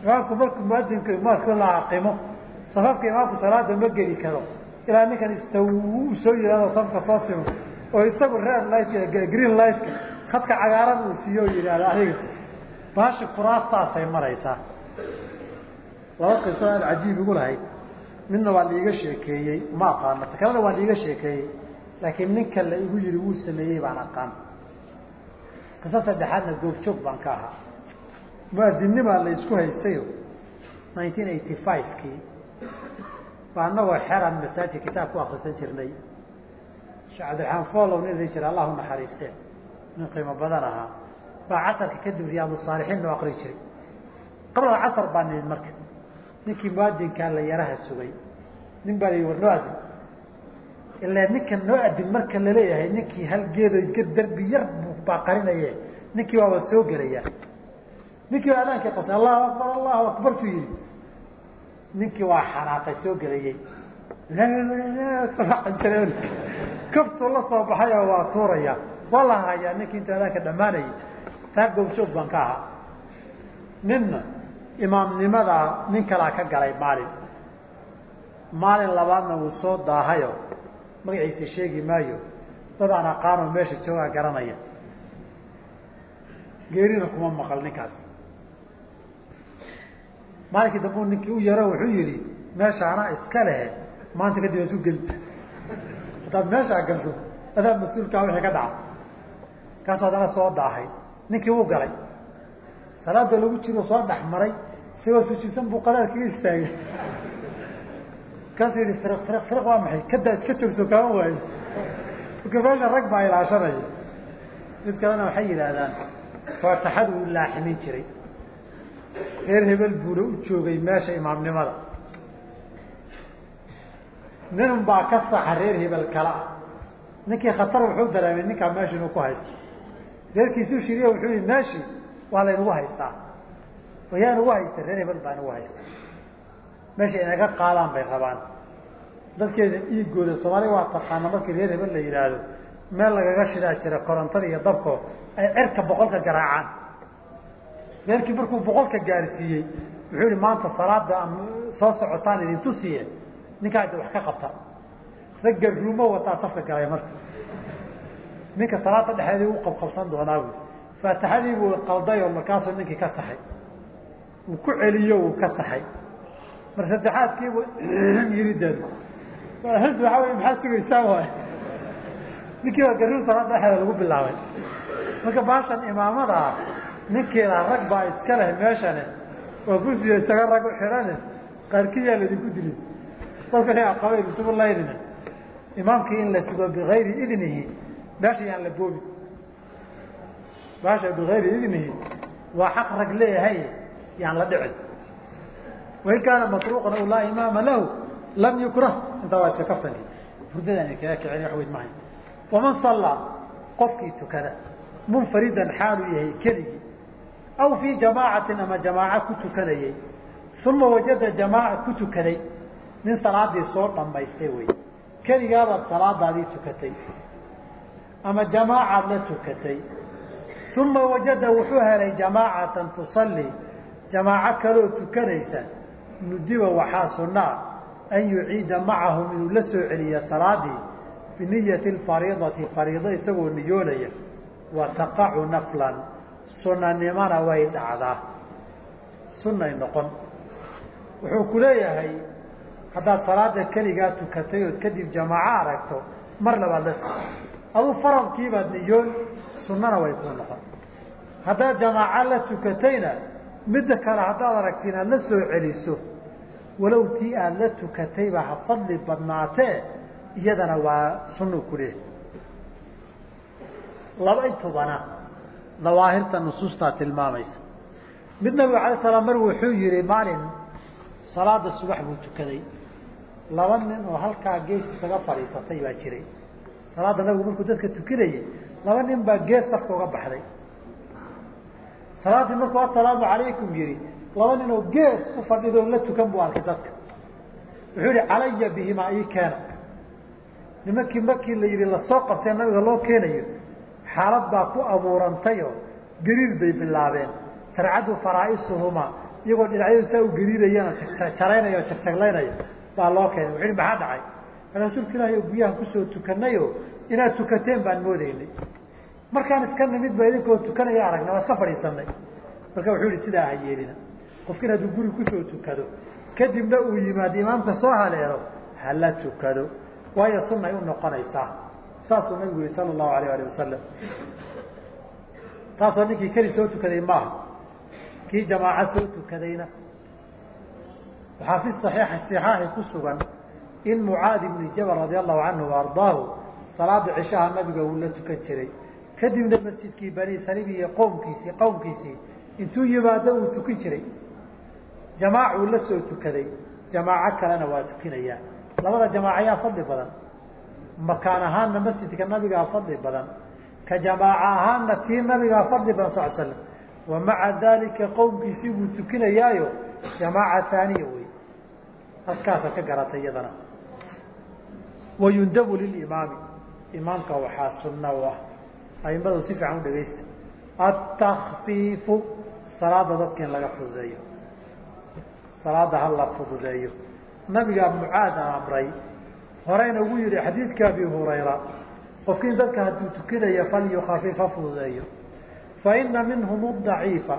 S1: imaamku markuu muadinka marka la aqimo safafka imaamku salaada ma geli karo. Ilaa ninkan soo yihahdo safka soo simo oo isagu red light green lightka khadka cagaaran uu siiyo oo aniga baashi kuraas saasay maraysaa. Laba qiso aad cajiib igu lahayd midna waa liiga sheekeeyey ma aqaano kalena waa liiga sheekeeyey. Laakiin ninka la igu yihi wuu sameeyey baan aqaan. Qiso saddexaadna goobjoog baan ka ahaa muadinimaa la isku haystayo. nineteen eighty five kii baa anagoo xeran masaajid kitaab ku akrisan jirnay. Sheekh cabdiraxmaan follow nin la jira allahu naxariiste. Nin qiimo badan ahaa baa casarka kadib riyaadu saalixiin noo akri jiray. Qablada casar baa nimid marka. Ninkii muadinkaa la yaraha sugay. Nin baa la war noo adin ilaa ninkan noo adin marka la leeyahay ninkii hal geedo ka derbi yar baa qarinaye ninkii waaba soo gelaya ninkii baa adaankii qabtay. Allahu akbar allahu akbar tu yihi ninkii waa xanaaqay soo gelayey kaftuu la soo baxay oo waa tuuraya. Waa la hayaa. Ninkii inta adaanka dhammaanayay taa goobjoog baan ka ahaa. Ninna imaamnimadaa nin kalaa ka galay maalin. Maalin labaadna wuu soo daahayo magaciisa sheegi maayo. Dad aan aqaanoo meesha joogaa garanaya. Geerina kuma maqal ninkaas maalinkii dambu ninkii u yaro wuxuu yihi meesha iska lehe maanta kadib isu geli haddaad meeshaa gasho adaa mas'uulkaa wixii ka dhaca kaasuu haddana soo daahay. Ninkii wuu galay. Salaada lagu jiro soo dhex maray isagoo sujisan buu qadaad kaga istaagay. Kaasuu yihi firiq firiq firiq waa maxay? Kadaa iska joogso kaama waayo. Marka meesha rag baa ilaashanaya. Mid kalena waxay yidhaahdaan faataxad uu laaximin jiray reer hebel buuna u joogay meesha imaamnimada ninun baa ka saxa reer hebel kale ah ninkii khatar wuxuu dareemay ninkaa meesha inuu ku haysto reerkiisuu shiriye wuxuu yihi meeshi waa laynagu haystaa oo yaa nagu haysta reer hebel baa nagu haysta meesha inaga qaadaan bay rabaan dadkeeda iigooda soomaaliga waa taqaana markii reer hebel la yidhaahdo meel lagaga shidaa jira korontada iyo dabko. Ay cerka boqolka garaacaan reerkii markuu boqolka gaarsiiyey wuxuu yihi maanta salaada soo socotaan idin tusiye ninkaa wax ka qabta. Ragga ruumo wataa safka galay marka. Ninka salaada dhexeedii u qabqabsan doonaa buui faatixadii buu qaldayo markaasuu ninkii ka saxay. Uu ku celiyo uu ka saxay. Mar saddexaadkiibuu yirideed waxa wey maxaad sugaysaan waay? Ninkii waa garuur salaada dhexeeda lagu bilaabay. Marka baashan imaamada ah ninkiidaa rag baa iska leh meeshane oo kursiga isaga rag u xidhane qaarkiyaa laydinku dilin. Dadka nin aqabeyn isugu laynina imaamkii in la sugo bigayri idnihi meesha yaan la boobi. Meesha bigayri idnihi waa xaq rag leeyahay yaan la dhicin. Wain kaana masruuqan aw laa imaama lahu lam yukrah. Intaa waa iska kaftankii hurdadaan kaga kicin wax weyn mahay waman sallaa qofkii tukada. Munfaridan xaalu yahay keligii aw fii jamaacatin ama jamaaco ku tukanayay uma wajada jamaaca ku tukaday nin salaadii soo dhamaystay wey keligaabaad salaadaadii tukatay ama jamaacaad la tukatay uma wajada wuxuu helay jamaacatan tusalli jamaaco kaloo tukanaysa nudiba waxaa sunaa an yuciida macahum inuu la soo celiya salaadii biniyati alfariidati fariido isagoo niyoonaya wa naflan sunanimana way dhacdaa. Sunnay noqon. Wuxuu ku leeyahay haddaad salaada keligaa tukatay ood kadib jamaaco aragto mar labaad la aduu faradkiibaad niyoon sunnana way kuu noqon. Haddaad jamaaco la tukatayna midda kale haddaad aragti inaad la soo celiso. Walow tii aada la tukatayba ha fadli badnaatee iyadana waa sunnu ku leehay laba intubana dawaahirta nusuustaa tilmaamaysa. Mid nabigu alay slam mar wuxuu yihi maalin salaada subax buu tukaday. Laba nin oo halkaa gees isaga fadhiisatay baa jiray. Salaadda nabigu markuu dadka tukinayay laba nin baa gees safka uga baxday. Salaaddii markuu assalaamu calaykum yihi laba nin oo gees u fadhido la tukan buu arkay dadka. Wuxuu yihi calaya bihimaa ii keena. Nimankii markii la yihi la soo qabtee nabiga loo keenayo xaalad baa ku abuurantayoo gariir bay bilaabeen. Tarcadu faraa'isuhumaa iyagoo dhinacyadu saa u gariirayana jaraynaya o jagjaglaynaya baa loo keenay. Wuxu hi maxaa dhacay? Rasuulka ilaahi oo guryahan ku soo tukanayo inaad tukateen baan moodaynay. Markaan iska nimid ba idinkoo tukanaya aragna waa iska fadhiisanay marka wuxuu yihi sidaa ha yeelina. Qofkin hadduu guri ku soo tukado kadibna uu yimaado imaamka soo haleelo hala tukado. Waayo sunay u noqonaysaa saasuu nabigu yihi sala allahu alayh alih wasalam. Taasoo ninkii keli soo tukaday maaha. Kii jamaaco soo tukadayna. Waxaa fi saxiixi صixaaxi ku sugan in mucaad ibni jabal radi allahu canhu ardaahu salaada cishaha nabiga uu la tukan jiray. Kadibna masjidkii bani salimi iyo qowmkiisii qowmkiisii intuu yimaado uu tukin jiray. Jamaacuu la soo tukaday. Jamaaco kalena waa tukinayaa labada jamaaca yaa fadli badan makaan ahaanna masjidka nabigaa fadli badan ka jamaaca ahaanna tii nabigaa fadli badan sal slam wa maca dalika qowmkiisii buu tukinayaayo jamaaca taaniya wey halkaasa ka garatay iyadana. Wayundabu lilimaami imaamka waxaa sunna u ah. Aimadu si fiican u atakfiifu salaada dadka laga fududeeyo. Salaada ha la fududeeyo. Nabigaa mucaada amray horeyna ugu yihi xadiidka abi hurayra qofkiin dadka hadduu tukinaya falyukafif ha fududeeyo. Faina minhum adaciifa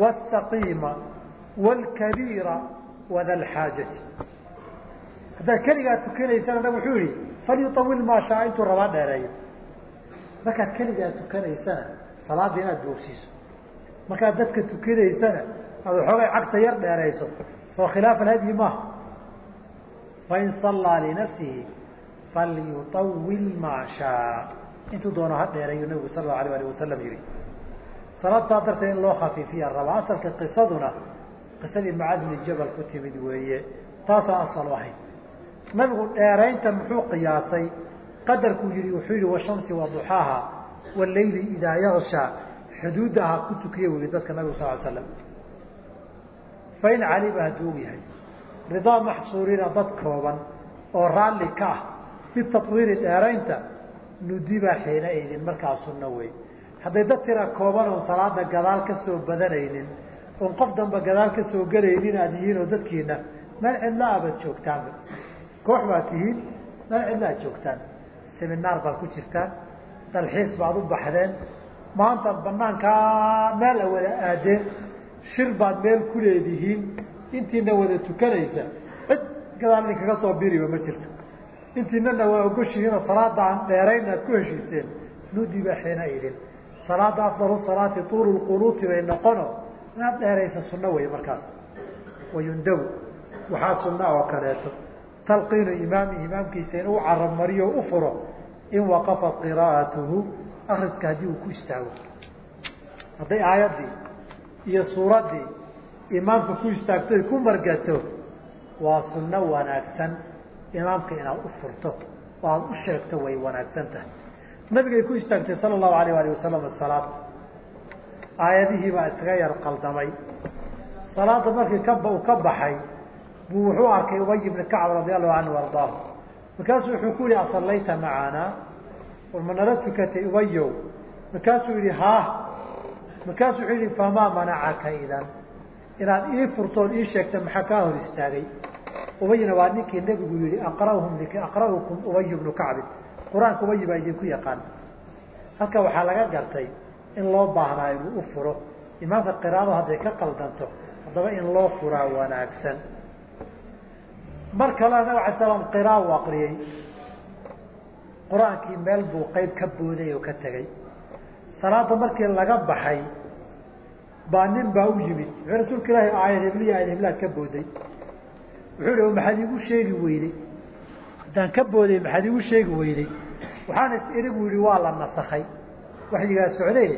S1: wاsaqiima wاlkabiira wada lxaajati haddaad keligaa tukanaysana nab wuxuu yihi falyuawil maa shaa intuu rabaa dheereeyo. Markaad keligaa tukanaysana salaada inaad boogsiiso markaad dadka tukanaysana aad waxoogay cagta yar dheerayso soo khilaaf alhadyi maaha fain sallaa linafsihi falyuawil maa shaa intuu doono ha dheereeyo nabigu sal allau alayh alih wasalam yihi salaad saa darteed in loo khafiifiya rabaa asalka qisaduna qisadii mucaad bni jabal ku timid weeye taasaa asal ahayd nabigu dheeraynta muxuu qiyaasay qadarkuu yihi wuxuu yihi washamsi waduxaaha walayli idaa yakshaa xuduudda aha ku tukiya weli dadka nabigu sal slam fain calima hadduu og yahay ridaa maxsuuriina dad kooban oo raalli ka ah. Bitatwiiri dheeraynta nudiba xiina idin markaa wey hadday dad tira kooban oon salaada gadaal ka soo badanaynin oon qof damba gadaal ka soo gelaynin aad yihiin oo dadkiina meel cidla abaad joogtaanba koox baad tihiin meel cidla joogtaan. Seminaar baad ku jirtaan dalxiis baad u baxdeen. Maanta banaankaa meel a aadeen shir baad meel ku leedihiin intiina wada tukanaysa cid gadaal idinkaga soo biriba ma jirto. Intiinana waa ogoshihiinoo salaada dheerayn aad ku heshiiseen nudiba xiina idin. Salaada afdalu salaati tuulu lqunuuti bay noqono inaad dheeraysa sunno wey markaas. Wayundabu waxaa sunna oo kaleeto. Talqiinu imaami imaamkiisa inuu carab u furo in waqafat qiraa'atuhu akriska haddii uu ku istaago. Hadday aayaddii iyo suuraddii imaamka ku istaagto ku margato waa sunno wanaagsan. Imaamka inaad u furto oo aada u sheegto way wanaagsan tahay. Nabigay ku istaagtay sala allahu alayh alih wasalam asalaad aayadihii baa iskaga yar qaldamay. Salaada markii kaba uu ka baxay buu wuxuu arkay ubay ibni kacb radi allahu canhu ardaahu. Markaasuu wuxuu ku yihi asallayta macaana war tukatay ubayow markaasuu yihi haa. Markaasuu wuxuu yihi famaa manacaka idan inaad ii furtoon ii sheegta maxaa kaa hor istaagay? Ubayna waa ninkii nebigu yihi aqrahum aqra'ukum ubay bnu kacbin qur'aanka ubayi baa idinku yaqaan. Halka waxaa laga gartay in loo baahnaa inuu u furo. Imaamka qiraado hadday ka qaldanto haddaba in loo furaa wanaagsan. Mar kale nabig alay slam qiraa u aqriyey qur'aankii meel buu qeyb ka booday oo ka tegey salaada markii laga baxay baa nin baa u yimid. Wuxuu rasuulka ilaahi aayad hibliya aayad hiblaad ka booday. Wuxuu ihi maxaad iigu sheegi weyday haddaan ka booday maxaad iigu sheegi weyday waxaan is iri buu yihi waa la nasakay waxyigaa socday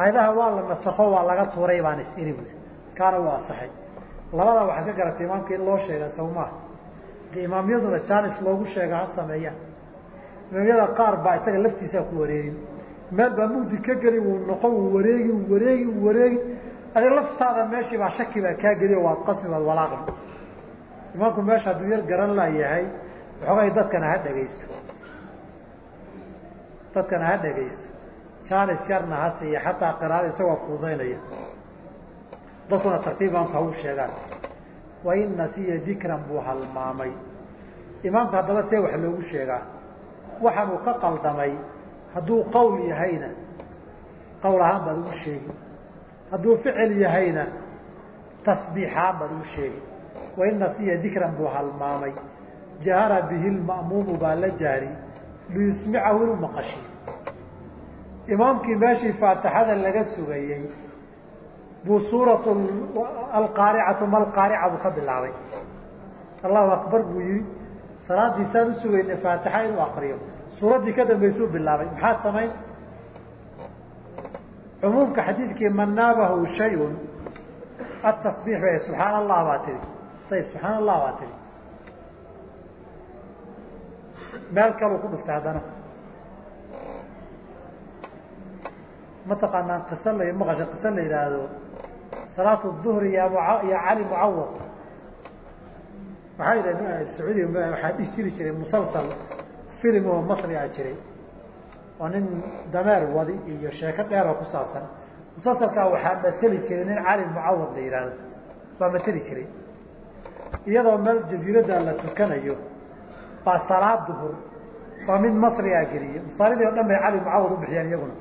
S1: aayadaha waa la nasako waa laga tuuray baan is iri bui kaana u asaxay labadaa waxaad ka garatay imaamka in loo sheega saw maaha de imaamyaduna jaanis loogu sheega ha sameeyaan imaamyada qaar baa isaga laftiisaa ku wareegin. Meel baa mugdi ka geli wuu noqon wuu wareegi wareegi wareegi adig laftaada meeshii baa shaki baa kaa geliyo waad qasmi waad walaaqi. Imaamku meesha hadduu yar garan laayahay waxoogay dadkana ha dhegaysto dadkana ha dhegaysto jaanis yarna ha siiya xataa qiraada isagoo fududaynaya. Dadkuna tartiib imaamka ha u sheegaan. Wain nasiya dikran buu halmaamay. Imaamka haddaba see wax loogu sheegaa. Waxaanuu ka qaldamay hadduu qowl yahayna qowl ahaan baad ugu sheegi hadduu ficil yahayna tasbiixaan baad ugu sheegi wain nasiya dikran buu halmaamay. Jahara bihi lma'muumu baa la jahri liyusmicahu inuu maqashiyo. Imaamkii meeshii faatixada laga sugayey buu suuratu alqaaricatu ma alqaarica buu ka bilaabay. Allahu akbar buu yihi salaadiisaan usugayna faatixa inuu akriyo suuraddii ka dambaysuu bilaabay. Maxaad samayn cumuumka xadiidkii man naabahu shayun atasbiix bay subxaan allah baa tihi sayb subxaan allah baa tihi meel kaluu ku dhuftay haddana. Mataqaanaan qisa la maqasha qisa la yidhaahdo salaatu duhri ya iyo cali mucawad. Waxaa yidhah sacuudiga waxaa dhihi jiri jiray musalsal filim oo masri a jiray oo nin dameer wadi iyo sheeko dheer oo ku saabsan. Musalsalkaa waxaa mateli jiray nin cali mucawad la yidhaahdo baa mateli jiray. Iyadoo meel jaziiradda la tukanayo baa salaad duhur baa mid masrigaa geliye masaaridii o dhan bay cali mucawad u bixiyeen iyaguna.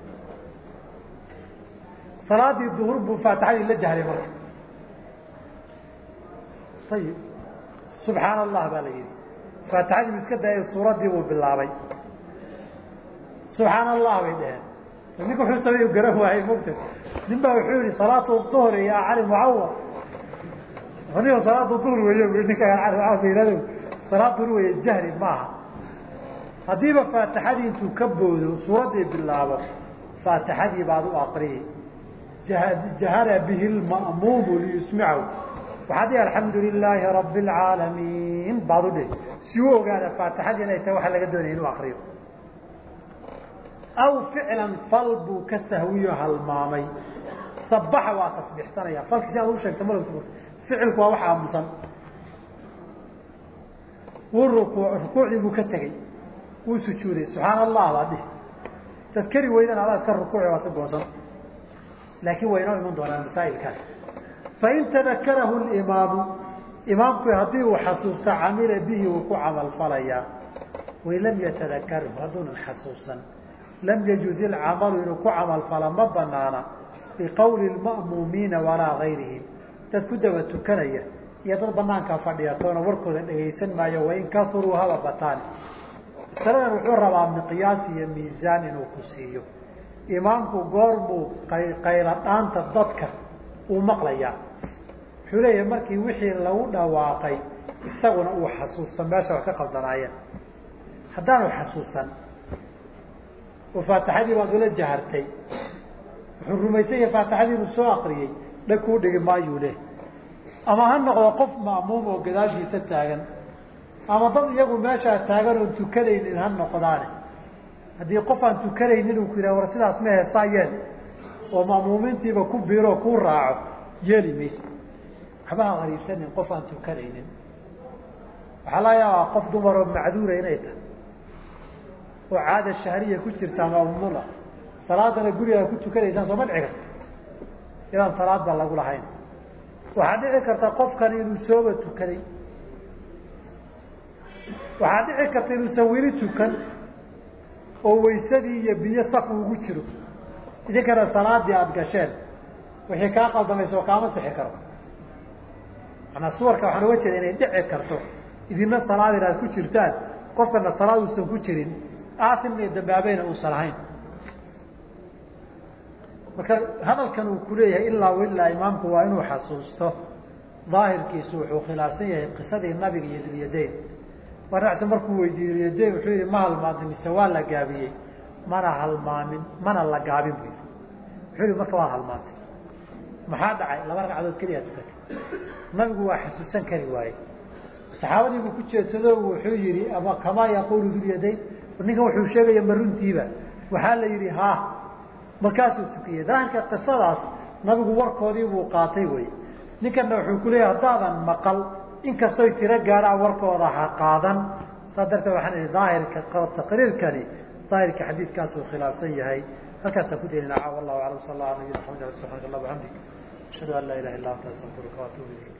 S1: Salaadii duhur buu faatixadii la jahray marka. Ayib subxaan allah baa la yidhi. Faatixadii iska daayay suuraddii buu bilaabay subxaan allah bay dheheen ninka wuxuu sameey garan waayey mogta nin baa wuxuu yihi salaatu duhri ya cali mucawad anigo salaatu duhr wey ninka cali mucawad duhr wey jahri maaha. Haddiiba faatixadii intuu ka boodo suuraddii bilaabo faatixadii baad u aqriyay jahara bihi lma'muumu liyusmicahu waxaad ihi alxamdu lilaahi rabi اlcaalamiin baad u dhihi si u ogaada faatixadii inay tahay waxa laga doonaya inuu akriyo aw ficlan fal buu ka sahwiyo halmaamay sabaxa waa tasbiixsanaya falki si u sheegta mal ficilku waa wax aamusan wuu rukuuc rukuucdii buu ka tegey wuu sujuuday subxaana allah baad dhihi dad keri weydan adaa iska rukuuci waad ka goosan laakiin way inoo iman doonaan masaa'ilkaas fain tadakarahu limaamu imaamku haddii uu xasuusta camila bihi wuu ku camal falayaa wain lam yatadakarhu hadduunan xasuusan lam yajuz ilcamalu inuu ku camal fala ma banaana biqowli lma'muumiina walaa gayrihim dad ku daba tukanaya iyo dad banaankaa fadhiya toona warkooda dhegaysan maayo wain kasuruu haba bataan masaladan wuxuu rabaa miqyaas iyo miisaan inuu ku siiyo imaamku goormuu qayla dhaanta dadka uu maqlayaa wuxuu leeyahay markii wixii lagu dhawaaqay isaguna uu xasuusto meesha wax ka qaldanaayeen haddaanu xasuusan oo faatixadii baad ula jahartay. Wuxuu rumaysan yahay faatixadii inuu soo akriyey dhag kuu dhigi maayuu leh. Ama ha noqdo qof ma'muum oo gadaashiisa taagan. Ama dad iyagu meeshaa taagan oon tukanaynin ha noqdaane haddii qof aan tukanaynin uu ku yidhah war sidaas ma heesaa yeel. Oo ma'muumiintiiba ku biiroo ku raaco yeeli mayse waxba ha qariibsanin qof aan tukanaynin waxaa laga yaabaa qof dumaroo macduura inay tahay oo caada shahriya ku jirta ama umula salaadana gurigaa ku tukanaysaan sooma dhici karta inaan salaadba lagu lahayn. Waxaa dhici karta qofkani inuu sooba tukaday waxaa dhici karta inuusan weli tukan oo waysadii iyo biyo saku ugu jiro. Idinkana salaadii aada gasheen. Wixii kaa qaldamayso kaama sixi karo. Manaa suwarka waxaan uga jeeda inay dhici karto. Idina salaad inaad ku jirtaan. Qofkana salaad uusan ku jirin aasimna iyo dambaabayna uusan ahayn marka hadalkan uu kuleeyahay ilaa ilaa imaamku waa inuu xasuusto daahirkiisu wuxuu khilaafsan yahay qisadii nabiga iyo dulyadayn maracsu markuu weydiiyey dulyadayn wuxuu yihi ma halmaamin mise waa la gaabiyey? Mana halmaamin mana la gaabin bu wuxuu yihi marka waa halmaantay maxaa dhacay? Laba ragcadood keliyaa tukatay nabigu waa xasuusan kari waaye saxaabadii buu ku jeedsado wuxuu yihi ama kamaa yaqulu dulyadayn ninkan wuxuu sheegaya ma runtiiba. Waxaa la yihi ha markaasuu tukiyey daahirka qisadaas nabigu warkoodii buu qaatay wey ninkana wuxuu ku leeyahy haddaadan maqal inkastoy tiro gaadhaan warkooda ha qaadan. Saas darteed waxaan ihi daahirka taqriirkani daahirka xadiidkaasuu khilaafsan yahay. Halkaasaan ku daynana caaw allahu aclam sal allah ala nabiyina maxamed subxanak allah bxamdik ashhadu an laa ilaha illa anta astaqfiruka waatubu ilayk